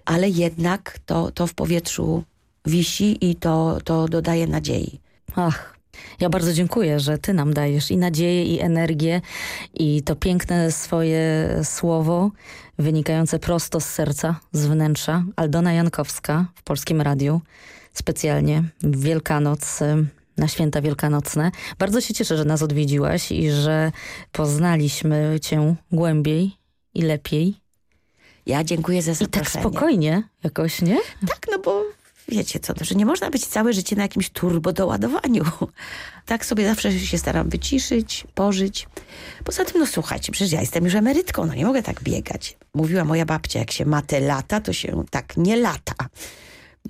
ale jednak to, to w powietrzu wisi i to, to dodaje nadziei. Ach, ja bardzo dziękuję, że ty nam dajesz i nadzieję, i energię, i to piękne swoje słowo wynikające prosto z serca, z wnętrza. Aldona Jankowska w Polskim Radiu, specjalnie w Wielkanoc, na święta wielkanocne. Bardzo się cieszę, że nas odwiedziłaś i że poznaliśmy cię głębiej i lepiej. Ja dziękuję za I tak zaproszenie. spokojnie jakoś, nie? Tak, no bo wiecie co, że nie można być całe życie na jakimś turbo doładowaniu. Tak sobie zawsze się staram wyciszyć, pożyć. Poza tym, no słuchajcie, przecież ja jestem już emerytką, no nie mogę tak biegać. Mówiła moja babcia, jak się ma te lata, to się tak nie lata.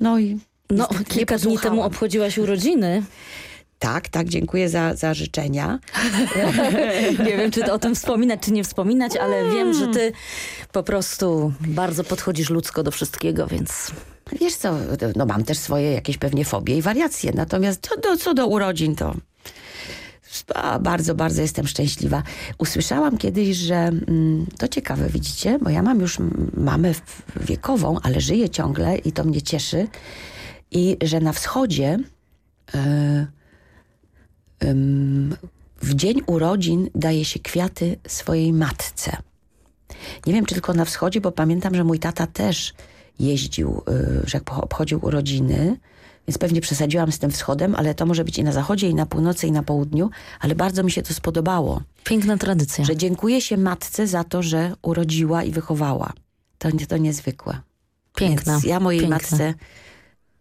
No i No, kilka dni temu obchodziłaś urodziny. Tak, tak, dziękuję za, za życzenia. Nie wiem, czy to o tym wspominać, czy nie wspominać, ale wiem, że ty po prostu bardzo podchodzisz ludzko do wszystkiego, więc Wiesz co, no mam też swoje jakieś pewnie fobie i wariacje, natomiast co do, co do urodzin to bardzo, bardzo jestem szczęśliwa. Usłyszałam kiedyś, że mm, to ciekawe, widzicie, bo ja mam już mamę wiekową, ale żyję ciągle i to mnie cieszy. I że na wschodzie e, w dzień urodzin daje się kwiaty swojej matce. Nie wiem, czy tylko na wschodzie, bo pamiętam, że mój tata też jeździł, y, że obchodził urodziny, więc pewnie przesadziłam z tym wschodem, ale to może być i na zachodzie, i na północy, i na południu, ale bardzo mi się to spodobało. piękna tradycja. Że dziękuję się matce za to, że urodziła i wychowała. To, nie- to niezwykłe. Piękna, Więc ja mojej matce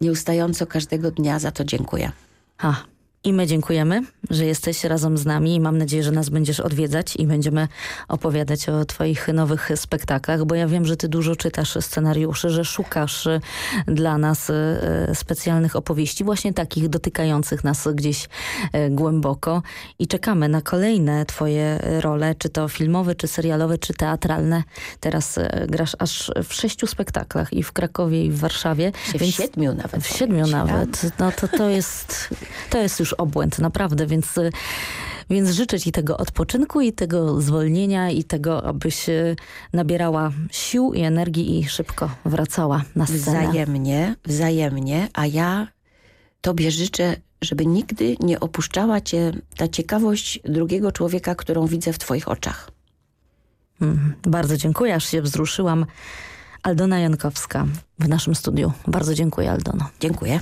nieustająco każdego dnia za to dziękuję. A, i my dziękujemy, że jesteś razem z nami i mam nadzieję, że nas będziesz odwiedzać i będziemy opowiadać o twoich nowych spektaklach, bo ja wiem, że ty dużo czytasz scenariuszy, że szukasz y, dla nas y, y, specjalnych opowieści, właśnie takich dotykających nas gdzieś głęboko i czekamy na kolejne twoje role, czy to filmowe, czy serialowe, czy teatralne. Teraz grasz aż w sześciu spektaklach i w Krakowie, i w Warszawie. W siedmiu nawet. W siedmiu nawet. No to, to, jest, to jest już obłęd, naprawdę, więc, y, więc życzę ci tego odpoczynku i tego zwolnienia i tego, abyś y, nabierała sił i energii i szybko wracała na scenę. Wzajemnie, wzajemnie, a ja tobie życzę, żeby nigdy nie opuszczała cię ta ciekawość drugiego człowieka, którą widzę w twoich oczach. Mm, Bardzo dziękuję, aż się wzruszyłam. Aldona Jankowska w naszym studiu. Bardzo dziękuję, Aldono. Dziękuję.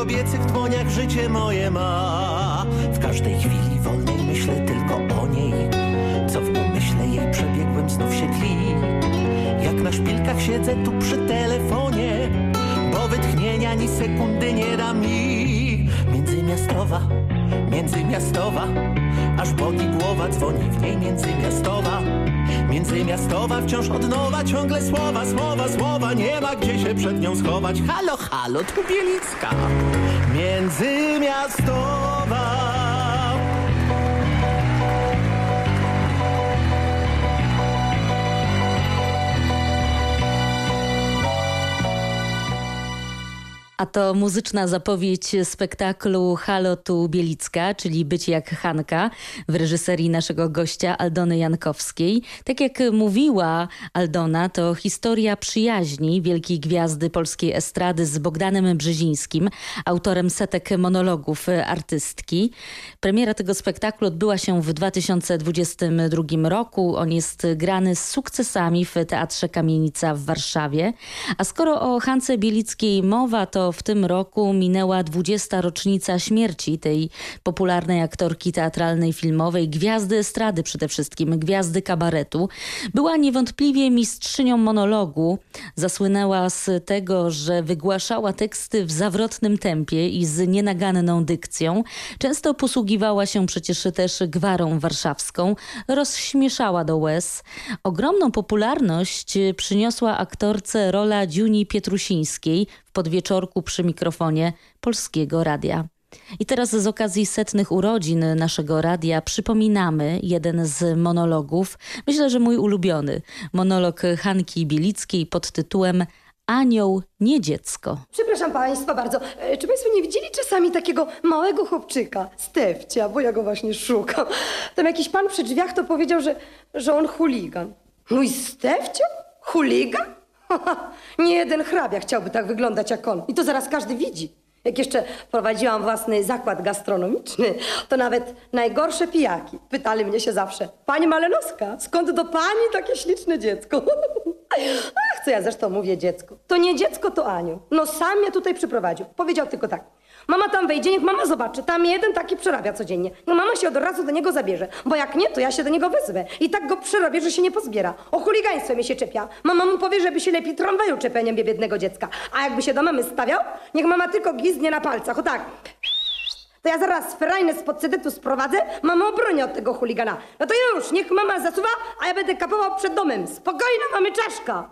Kobiecych dłoniach życie moje ma. W każdej chwili wolnej myślę tylko o niej. Co w umyśle jej przebiegłym znów się tli. Jak na szpilkach siedzę tu przy telefonie, bo wytchnienia ani sekundy nie da mi. Międzymiastowa, międzymiastowa, aż boli głowa, dzwoni w niej międzymiastowa. Międzymiastowa wciąż od nowa, ciągle słowa, słowa, słowa, nie ma gdzie się przed nią schować. Halo, halo, tu Bielicka. Międzymiastowa. A to muzyczna zapowiedź spektaklu Halo tu Bielicka, czyli Być jak Hanka w reżyserii naszego gościa Aldony Jankowskiej. Tak jak mówiła Aldona, to historia przyjaźni wielkiej gwiazdy polskiej estrady z Bogdanem Brzezińskim, autorem setek monologów artystki. Premiera tego spektaklu odbyła się w 2022 roku. On jest grany z sukcesami w Teatrze Kamienica w Warszawie. A skoro o Hance Bielickiej mowa, to w tym roku minęła 20. rocznica śmierci tej popularnej aktorki teatralnej, filmowej, gwiazdy estrady przede wszystkim, gwiazdy kabaretu. Była niewątpliwie mistrzynią monologu. Zasłynęła z tego, że wygłaszała teksty w zawrotnym tempie i z nienaganną dykcją. Często posługiwała się przecież też gwarą warszawską. Rozśmieszała do łez. Ogromną popularność przyniosła aktorce rola Dziuni Pietrusińskiej w podwieczorku przy mikrofonie Polskiego Radia. I teraz z okazji setnych urodzin naszego radia przypominamy jeden z monologów, myślę, że mój ulubiony, monolog Hanki Bielickiej pod tytułem Anioł, nie dziecko. Przepraszam Państwa bardzo, e, czy Państwo nie widzieli czasami takiego małego chłopczyka, Stefcia, bo ja go właśnie szukam. Tam jakiś pan przy drzwiach to powiedział, że, że on chuligan. Mój Stefcio? Chuligan? nie jeden hrabia chciałby tak wyglądać jak on. I to zaraz każdy widzi. Jak jeszcze prowadziłam własny zakład gastronomiczny, to nawet najgorsze pijaki pytali mnie się zawsze Pani Malenowska, skąd do Pani takie śliczne dziecko? Ach, co ja zresztą mówię dziecko. To nie dziecko, to Aniu. No sam mnie tutaj przyprowadził. Powiedział tylko tak. Mama tam wejdzie, niech mama zobaczy. Tam jeden taki przerabia codziennie. No mama się od razu do niego zabierze, bo jak nie, to ja się do niego wezwę. I tak go przerabię, że się nie pozbiera. O chuligaństwo mi się czepia. Mama mu powie, żeby się lepiej tramwaju czepianiem biednego dziecka. A jakby się do mamy stawiał, niech mama tylko gwizdnie na palcach. O tak. To ja zaraz ferajnę spod sedetu sprowadzę, mama obronię od tego chuligana. No to już, niech mama zasuwa, a ja będę kapował przed domem. Spokojna mamy czaszka.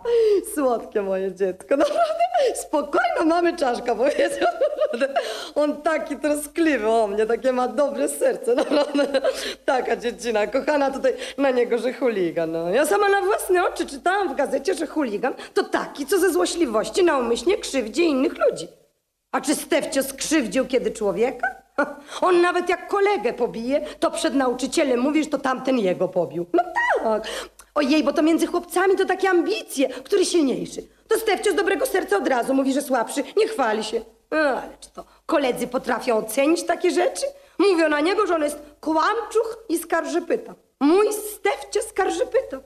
Słodkie moje dziecko, naprawdę. Spokojna mamy czaszka, powiedział. On taki troskliwy o mnie, takie ma dobre serce, naprawdę. Taka dziecina, kochana tutaj na niego, że chuligan. No. Ja sama na własne oczy czytałam w gazecie, że chuligan to taki, co ze złośliwości naumyślnie krzywdzi innych ludzi. A czy Stefcio skrzywdził kiedy człowieka? On nawet jak kolegę pobije, to przed nauczycielem mówi, że to tamten jego pobił. No tak. Ojej, bo to między chłopcami to takie ambicje. Który silniejszy? To Stefcio z dobrego serca od razu mówi, że słabszy. Nie chwali się. Ale czy to koledzy potrafią ocenić takie rzeczy? Mówią na niego, że on jest kłamczuch i skarżypyta. Mój Stefcie skarżypyta.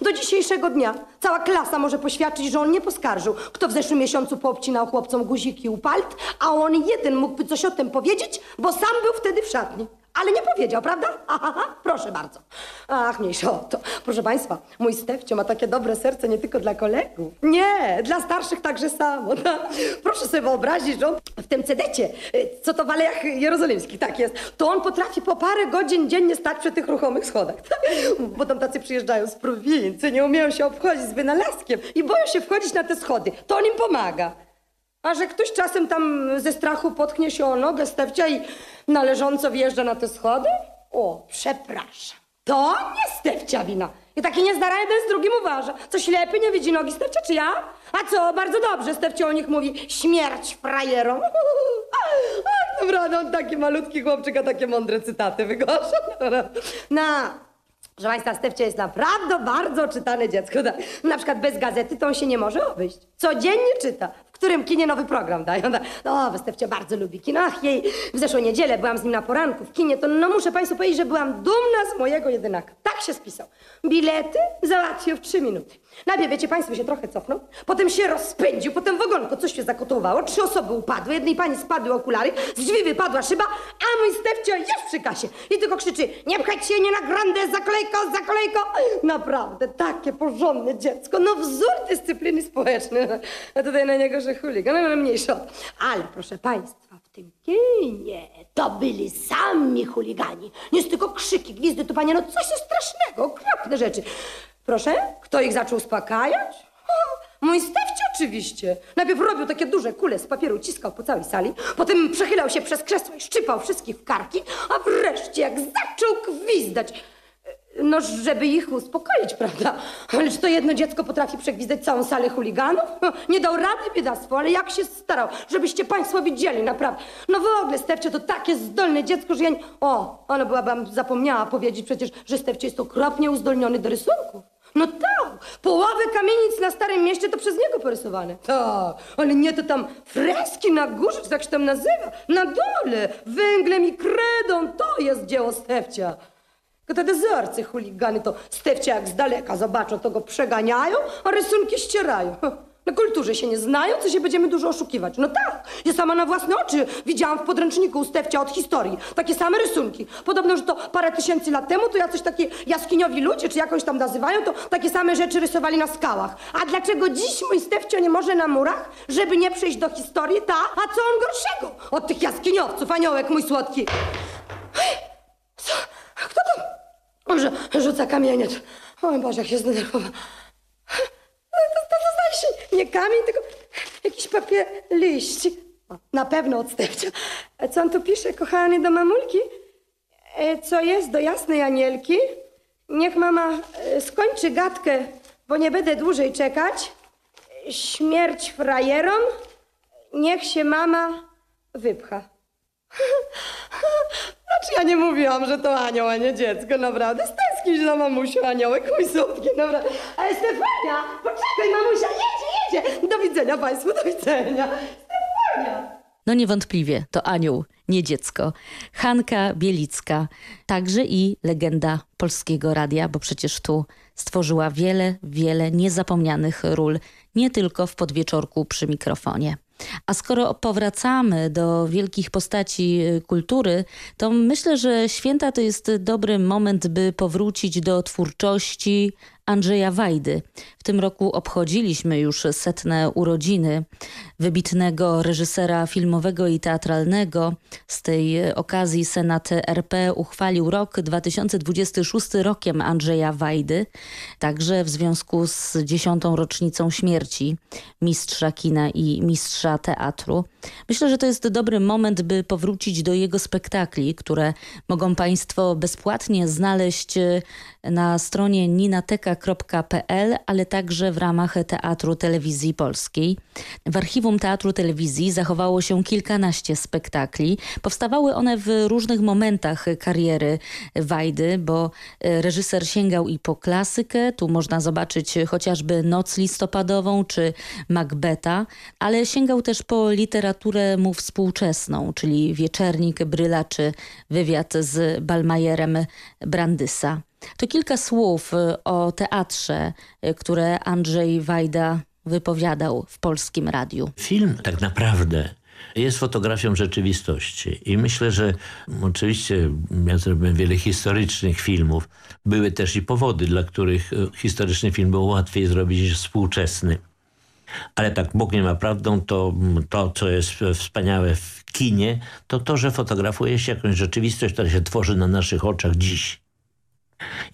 Do dzisiejszego dnia cała klasa może poświadczyć, że on nie poskarżył, kto w zeszłym miesiącu poobcinał chłopcom guziki u palt, a on jeden mógłby coś o tym powiedzieć, bo sam był wtedy w szatni. Ale nie powiedział, prawda? Aha, proszę bardzo. Ach, mniejsza o to. Proszę Państwa, mój Stefcio ma takie dobre serce nie tylko dla kolegów. Nie, dla starszych także samo. No. Proszę sobie wyobrazić, że on w tym cedecie, y, co to w Alejach Jerozolimskich, tak jest, to on potrafi po parę godzin dziennie stać przy tych ruchomych schodach. Bo tam tacy przyjeżdżają z prowincji, nie umieją się obchodzić z wynalazkiem i boją się wchodzić na te schody. To on im pomaga. A że ktoś czasem tam ze strachu potknie się o nogę Stefcia i należąco wjeżdża na te schody? O, przepraszam. To nie Stefcia wina. I taki niezdara jeden z drugim uważa. Co ślepy nie widzi nogi Stefcia, czy ja? A co, bardzo dobrze Stefcio o nich mówi. Śmierć frajerom. Ach, on taki malutki chłopczyk, a takie mądre cytaty wygłasza. No, Proszę Państwa, Stefcia jest naprawdę bardzo czytane dziecko. Na przykład bez gazety to on się nie może obejść. Codziennie czyta. Którym kinie nowy program dają. No, Stefcia bardzo lubi kino. Ach, jej, w zeszłą niedzielę byłam z nim na poranku w kinie, to no muszę Państwu powiedzieć, że byłam dumna z mojego jedynaka. Tak się spisał. Bilety załatwił w trzy minuty. Najpierw, wiecie Państwo, się trochę cofnął, potem się rozpędził, potem w ogonku coś się zakotowało, trzy osoby upadły, jednej pani spadły okulary, z drzwi wypadła szyba, a mój Stefcio jest przy kasie i tylko krzyczy, nie pchać się, nie na grandę, za kolejką, za kolejką. Naprawdę, takie porządne dziecko, no wzór dyscypliny społecznej. A tutaj na niego, że chuligan, no mniejsza. Ale proszę Państwa, w tym kinie to byli sami chuligani. Nie tylko krzyki, gwizdy, to panie, no coś strasznego, okropne rzeczy. Proszę, kto ich zaczął uspokajać? Mój Stefcio oczywiście. Najpierw robił takie duże kule z papieru, ciskał po całej sali, potem przechylał się przez krzesło i szczypał wszystkich w karki, a wreszcie jak zaczął gwizdać, no żeby ich uspokoić, prawda? Ale czy to jedno dziecko potrafi przegwizdać całą salę chuliganów? Nie dał rady biedactwo, ale jak się starał, żebyście państwo widzieli, naprawdę. No w ogóle Stefcio to takie zdolne dziecko, że ja nie... O, ona byłabym zapomniała powiedzieć przecież, że Stefcio jest okropnie uzdolniony do rysunków. No tak, połowę kamienic na Starym Mieście to przez niego porysowane. Tak, ale nie to tam freski na górze, czy jak się tam nazywa, na dole, węglem i kredą, to jest dzieło Stefcia. Tylko te dozorcy, chuligany, to Stefcia jak z daleka zobaczą, to go przeganiają, a rysunki ścierają. Na kulturze się nie znają, co się będziemy dużo oszukiwać. No tak, ja sama na własne oczy widziałam w podręczniku u Stefcia od historii takie same rysunki. Podobno, że to parę tysięcy lat temu to jacyś takie jaskiniowi ludzie, czy jakoś tam nazywają, to takie same rzeczy rysowali na skałach. A dlaczego dziś mój Stefcio nie może na murach, żeby nie przejść do historii? Ta, a co on gorszego od tych jaskiniowców, aniołek mój słodki? Co? On rzuca kamienie. O Boże, jak się zdenerwowała. To, to, to się nie kamień, tylko jakiś papier liść. Na pewno od Stefcia. A Co on tu pisze, kochany, do mamulki? E, Co jest do jasnej anielki? Niech mama e, skończy gadkę, bo nie będę dłużej czekać. Śmierć frajerom, niech się mama wypcha. Znaczy ja nie mówiłam, że to anioł, a nie dziecko, naprawdę. Stęsknisz za mamusiu, aniołek mój słodki, dobra. Ale Stefania, poczekaj, mamusia, jedzie, jedzie. Do widzenia państwu, do widzenia. Stefania. No niewątpliwie, to anioł, nie dziecko. Hanka Bielicka, także i legenda Polskiego Radia, bo przecież tu stworzyła wiele, wiele niezapomnianych ról, nie tylko w podwieczorku przy mikrofonie. A skoro powracamy do wielkich postaci y, kultury, to myślę, że święta to jest dobry moment, by powrócić do twórczości Andrzeja Wajdy. W tym roku obchodziliśmy już setne urodziny wybitnego reżysera filmowego i teatralnego. Z tej okazji Senat RP uchwalił rok 2026 rokiem Andrzeja Wajdy, także w związku z dziesiątą rocznicą śmierci mistrza kina i mistrza teatru. Myślę, że to jest dobry moment, by powrócić do jego spektakli, które mogą Państwo bezpłatnie znaleźć na stronie ninateka.pl, ale także w ramach Teatru Telewizji Polskiej. W archiwum Teatru Telewizji zachowało się kilkanaście spektakli. Powstawały one w różnych momentach kariery Wajdy, bo reżyser sięgał i po klasykę, tu można zobaczyć chociażby Noc listopadową czy Macbeta, ale sięgał też po literaturę mu współczesną, czyli Wieczernik Bryla czy wywiad z Balmajerem Brandysa. To kilka słów o teatrze, które Andrzej Wajda wypowiadał w polskim radiu. Film tak naprawdę jest fotografią rzeczywistości i myślę, że oczywiście ja zrobiłem wiele historycznych filmów. Były też i powody, dla których historyczny film było łatwiej zrobić niż współczesny. Ale tak Bogiem a prawdą to, to, co jest wspaniałe w kinie, to to, że fotografuje się jakąś rzeczywistość, która się tworzy na naszych oczach dziś.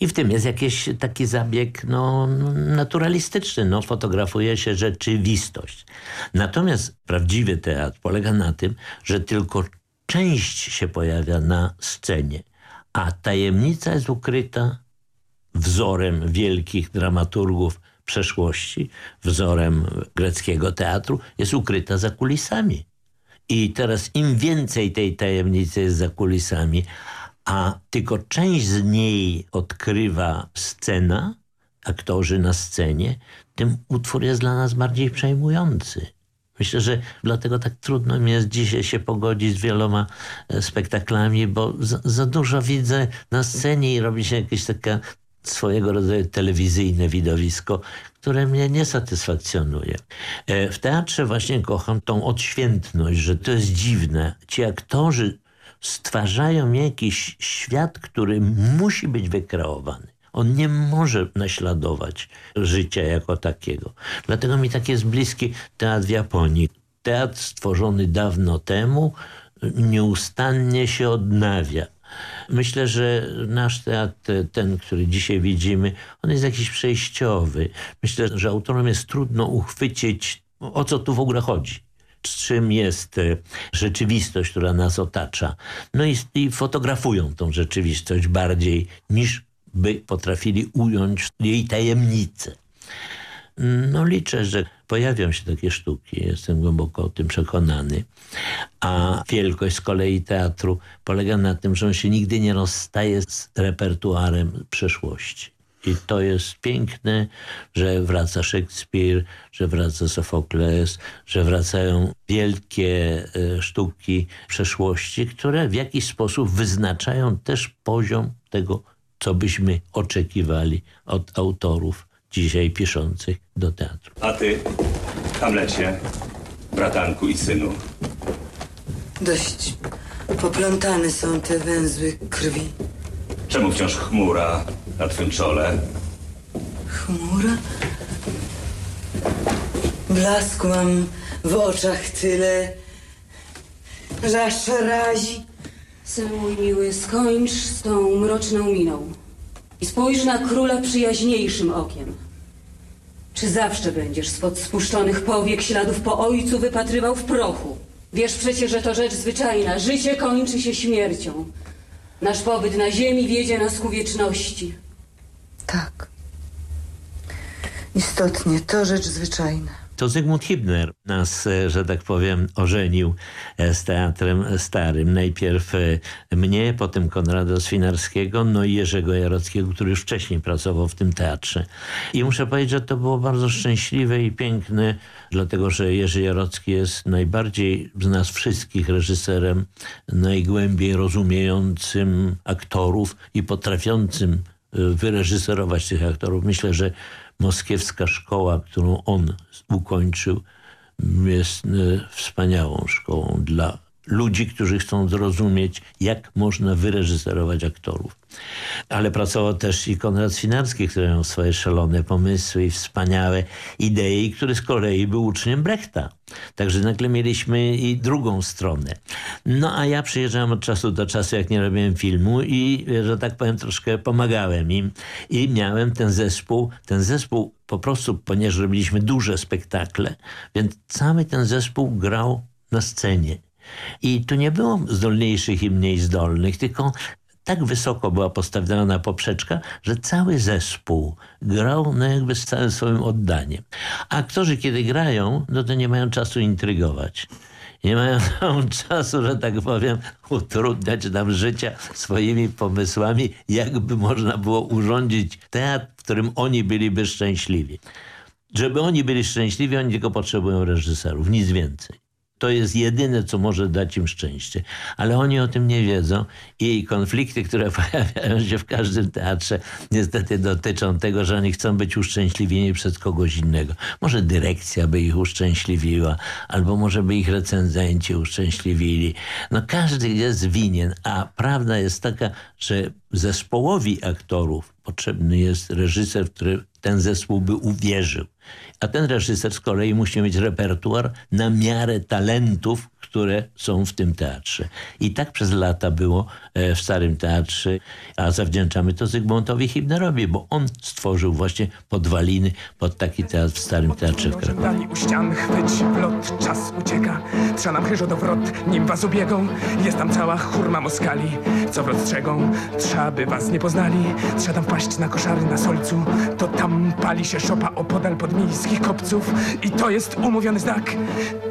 I w tym jest jakiś taki zabieg no, naturalistyczny. No, fotografuje się rzeczywistość. Natomiast prawdziwy teatr polega na tym, że tylko część się pojawia na scenie, a tajemnica jest ukryta wzorem wielkich dramaturgów przeszłości, wzorem greckiego teatru, jest ukryta za kulisami. I teraz im więcej tej tajemnicy jest za kulisami, a tylko część z niej odkrywa scena, aktorzy na scenie, tym utwór jest dla nas bardziej przejmujący. Myślę, że dlatego tak trudno mi jest dzisiaj się pogodzić z wieloma spektaklami, bo za, za dużo widzę na scenie i robi się jakieś takie swojego rodzaju telewizyjne widowisko, które mnie nie satysfakcjonuje. W teatrze właśnie kocham tą odświętność, że to jest dziwne. Ci aktorzy stwarzają jakiś świat, który musi być wykreowany. On nie może naśladować życia jako takiego. Dlatego mi tak jest bliski teatr w Japonii. Teatr stworzony dawno temu nieustannie się odnawia. Myślę, że nasz teatr, ten, który dzisiaj widzimy, on jest jakiś przejściowy. Myślę, że autorom jest trudno uchwycić, o co tu w ogóle chodzi czym jest rzeczywistość, która nas otacza. No i, i fotografują tą rzeczywistość bardziej niż by potrafili ująć jej tajemnicę. No liczę, że pojawią się takie sztuki, jestem głęboko o tym przekonany. A wielkość z kolei teatru polega na tym, że on się nigdy nie rozstaje z repertuarem przeszłości. I to jest piękne, że wraca Szekspir, że wraca Sofokles, że wracają wielkie sztuki przeszłości, które w jakiś sposób wyznaczają też poziom tego, co byśmy oczekiwali od autorów dzisiaj piszących do teatru. A ty? Hamlecie, bratanku i synu. Dość poplątane są te węzły krwi. Czemu wciąż chmura na twym czole? Chmura? Blasku mam w oczach tyle, że aż razi. Mój miły, skończ z tą mroczną miną i spójrz na króla przyjaźniejszym okiem. Czy zawsze będziesz spod spuszczonych powiek śladów po ojcu wypatrywał w prochu? Wiesz przecież, że to rzecz zwyczajna. Życie kończy się śmiercią. Nasz pobyt na ziemi wiedzie nas ku wieczności. Tak. Istotnie, to rzecz zwyczajna. To Zygmunt Hibner nas, e, że tak powiem, ożenił e, z teatrem starym. Najpierw e, mnie, potem Konrada Swinarskiego, no i Jerzego Jarockiego, który już wcześniej pracował w tym teatrze. I muszę powiedzieć, że to było bardzo szczęśliwe i piękne, dlatego że Jerzy Jarocki jest najbardziej z nas wszystkich reżyserem, najgłębiej rozumiejącym aktorów i potrafiącym wyreżyserować tych aktorów. Myślę, że moskiewska szkoła, którą on ukończył, jest e, wspaniałą szkołą dla ludzi, którzy chcą zrozumieć, jak można wyreżyserować aktorów. Ale pracował też i Konrad Swinarski, który miał swoje szalone pomysły i wspaniałe idee, który z kolei był uczniem Brechta. Także nagle mieliśmy i drugą stronę. No a ja przyjeżdżałem od czasu do czasu, jak nie robiłem filmu i, że tak powiem, troszkę pomagałem im. I miałem ten zespół, ten zespół po prostu, ponieważ robiliśmy duże spektakle, więc cały ten zespół grał na scenie. I tu nie było zdolniejszych i mniej zdolnych, tylko tak wysoko była postawiona poprzeczka, że cały zespół grał no jakby z całym swoim oddaniem. A aktorzy, kiedy grają, no to nie mają czasu intrygować. Nie mają czasu, że tak powiem, utrudniać nam życia swoimi pomysłami, jakby można było urządzić teatr, w którym oni byliby szczęśliwi. Żeby oni byli szczęśliwi, oni tylko potrzebują reżyserów, nic więcej. To jest jedyne, co może dać im szczęście. Ale oni o tym nie wiedzą i konflikty, które pojawiają się w każdym teatrze, niestety dotyczą tego, że oni chcą być uszczęśliwieni przez kogoś innego. Może dyrekcja by ich uszczęśliwiła, albo może by ich recenzenci uszczęśliwili. No każdy jest winien, a prawda jest taka, że zespołowi aktorów potrzebny jest reżyser, który ten zespół by uwierzył. A ten reżyser z kolei musi mieć repertuar na miarę talentów, które są w tym teatrze. I tak przez lata było e, w Starym Teatrze, a zawdzięczamy to Zygmuntowi Hibnerowi, bo on stworzył właśnie podwaliny pod taki teatr w Starym Teatrze w Krakowie. u ścian chwyć w lot, czas ucieka. Trza nam chyżo do wrot, nim was ubiegą. Jest tam cała hurma moskali, co wrot strzegą. Trza, by was nie poznali. Trza tam wpaść na koszary na solcu. To tam pali się szopa opodal podmiejskich kopców. I to jest umówiony znak.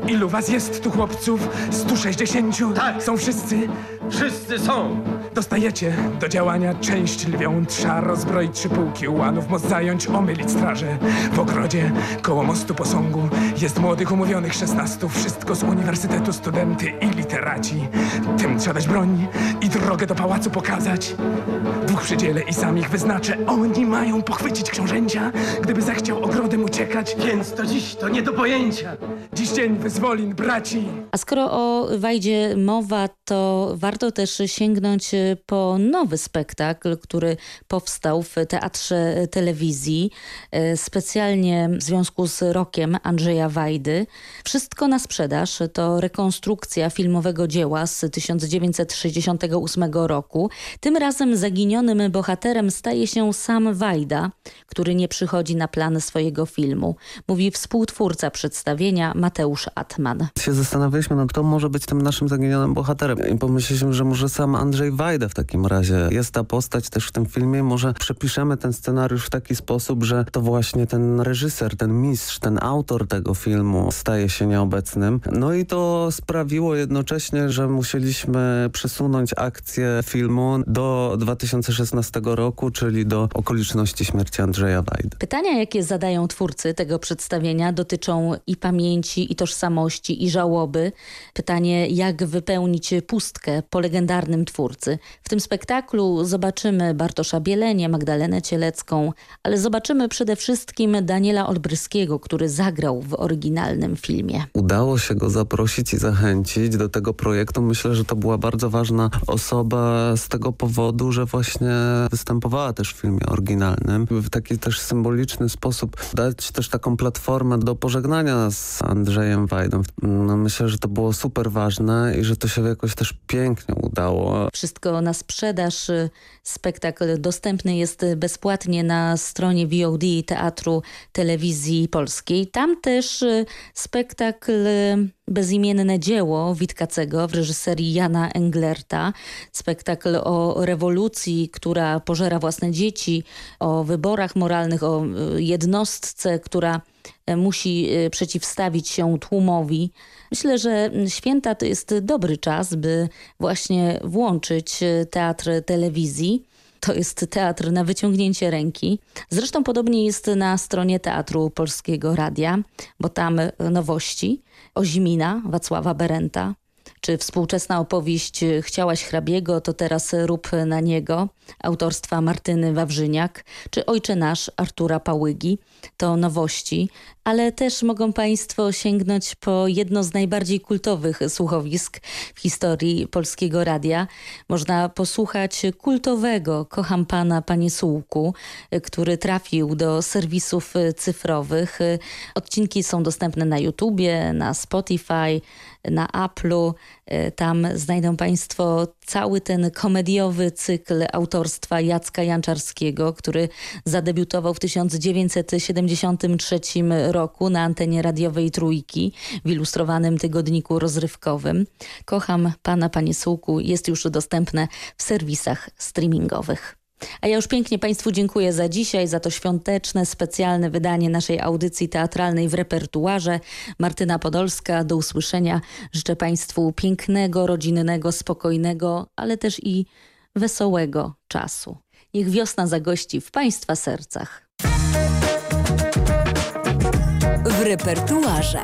Ilu was jest tu chłopców? 160? Tak. Są wszyscy? Wszyscy są. Dostajecie do działania część lwią. Trza rozbroić trzy pułki ułanów, most zająć, omylić straże. W ogrodzie, koło mostu posągu, jest młodych umówionych szesnastu. Wszystko z uniwersytetu, studenty i literaci. Tym trzeba dać broń drogę do pałacu pokazać. Dwóch przydzielę i sam ich wyznaczę. Oni mają pochwycić książęcia, gdyby zechciał ogrodem uciekać. Więc to dziś to nie do pojęcia. Dziś dzień wyzwolin, braci. A skoro o Wajdzie mowa, to warto też sięgnąć po nowy spektakl, który powstał w Teatrze Telewizji e, specjalnie w związku z rokiem Andrzeja Wajdy. Wszystko na sprzedaż to rekonstrukcja filmowego dzieła z 1968 roku. Tym razem zaginionym bohaterem staje się sam Wajda, który nie przychodzi na plan swojego filmu. Mówi współtwórca przedstawienia Mateusz Atman. Się zastanawialiśmy, no kto może być tym naszym zaginionym bohaterem. I pomyśleliśmy, że może sam Andrzej Wajda w takim razie jest ta postać też w tym filmie. Może przepiszemy ten scenariusz w taki sposób, że to właśnie ten reżyser, ten mistrz, ten autor tego filmu staje się nieobecnym. No i to sprawiło jednocześnie, że musieliśmy przesunąć akcję filmu do 2016 roku, czyli do okoliczności śmierci Andrzeja Wajdy. Pytania, jakie zadają twórcy tego przedstawienia dotyczą i pamięci, i tożsamości, i żałoby. Pytanie, jak wypełnić pustkę po legendarnym twórcy. W tym spektaklu zobaczymy Bartosza Bielenie, Magdalenę Cielecką, ale zobaczymy przede wszystkim Daniela Olbryskiego, który zagrał w oryginalnym filmie. Udało się go zaprosić i zachęcić do tego projektu. Myślę, że to była bardzo ważna osoba z tego powodu, że właśnie występowała też w filmie oryginalnym. W taki też symboliczny sposób dać też taką platformę do pożegnania z Andrzejem Wajdą. No, myślę, że to było super ważne i że to się jakoś też pięknie udało. Wszystko na sprzedaż. Spektakl dostępny jest bezpłatnie na stronie VOD Teatru Telewizji Polskiej. Tam też spektakl Bezimienne dzieło Witkacego w reżyserii Jana Englerta. Spektakl o rewolucji, która pożera własne dzieci, o wyborach moralnych, o y, jednostce, która musi przeciwstawić się tłumowi. Myślę, że święta to jest dobry czas, by właśnie włączyć teatr telewizji to jest teatr na wyciągnięcie ręki. Zresztą podobnie jest na stronie Teatru Polskiego Radia, bo tam nowości. Ozimina Wacława Berenta, czy współczesna opowieść Chciałaś hrabiego, to teraz rób na niego, autorstwa Martyny Wawrzyniak, czy Ojcze Nasz Artura Pałygi, to nowości, ale też mogą Państwo sięgnąć po jedno z najbardziej kultowych słuchowisk w historii Polskiego Radia. Można posłuchać kultowego Kocham Pana, Panie Sułku, który trafił do serwisów cyfrowych. Odcinki są dostępne na YouTubie, na Spotify, na Apple'u. Tam znajdą Państwo cały ten komediowy cykl autorstwa Jacka Janczarskiego, który zadebiutował w 1973 roku na antenie radiowej Trójki w ilustrowanym tygodniku rozrywkowym. Kocham Pana, Panie Sułku jest już dostępne w serwisach streamingowych. A ja już pięknie Państwu dziękuję za dzisiaj, za to świąteczne, specjalne wydanie naszej audycji teatralnej w repertuarze. Martyna Podolska, do usłyszenia. Życzę Państwu pięknego, rodzinnego, spokojnego, ale też i wesołego czasu. Niech wiosna zagości w Państwa sercach. W repertuarze.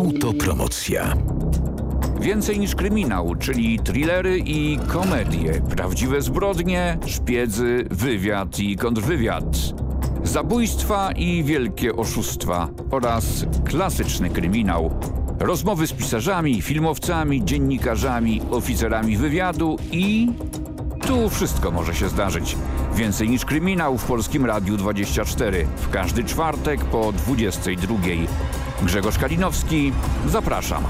Autopromocja. Więcej niż kryminał, czyli thrillery i komedie, prawdziwe zbrodnie, szpiedzy, wywiad i kontrwywiad. Zabójstwa i wielkie oszustwa oraz klasyczny kryminał. Rozmowy z pisarzami, filmowcami, dziennikarzami, oficerami wywiadu i... Tu wszystko może się zdarzyć. Więcej niż kryminał w Polskim Radiu 24. W każdy czwartek po 22. Grzegorz Kalinowski, zapraszam.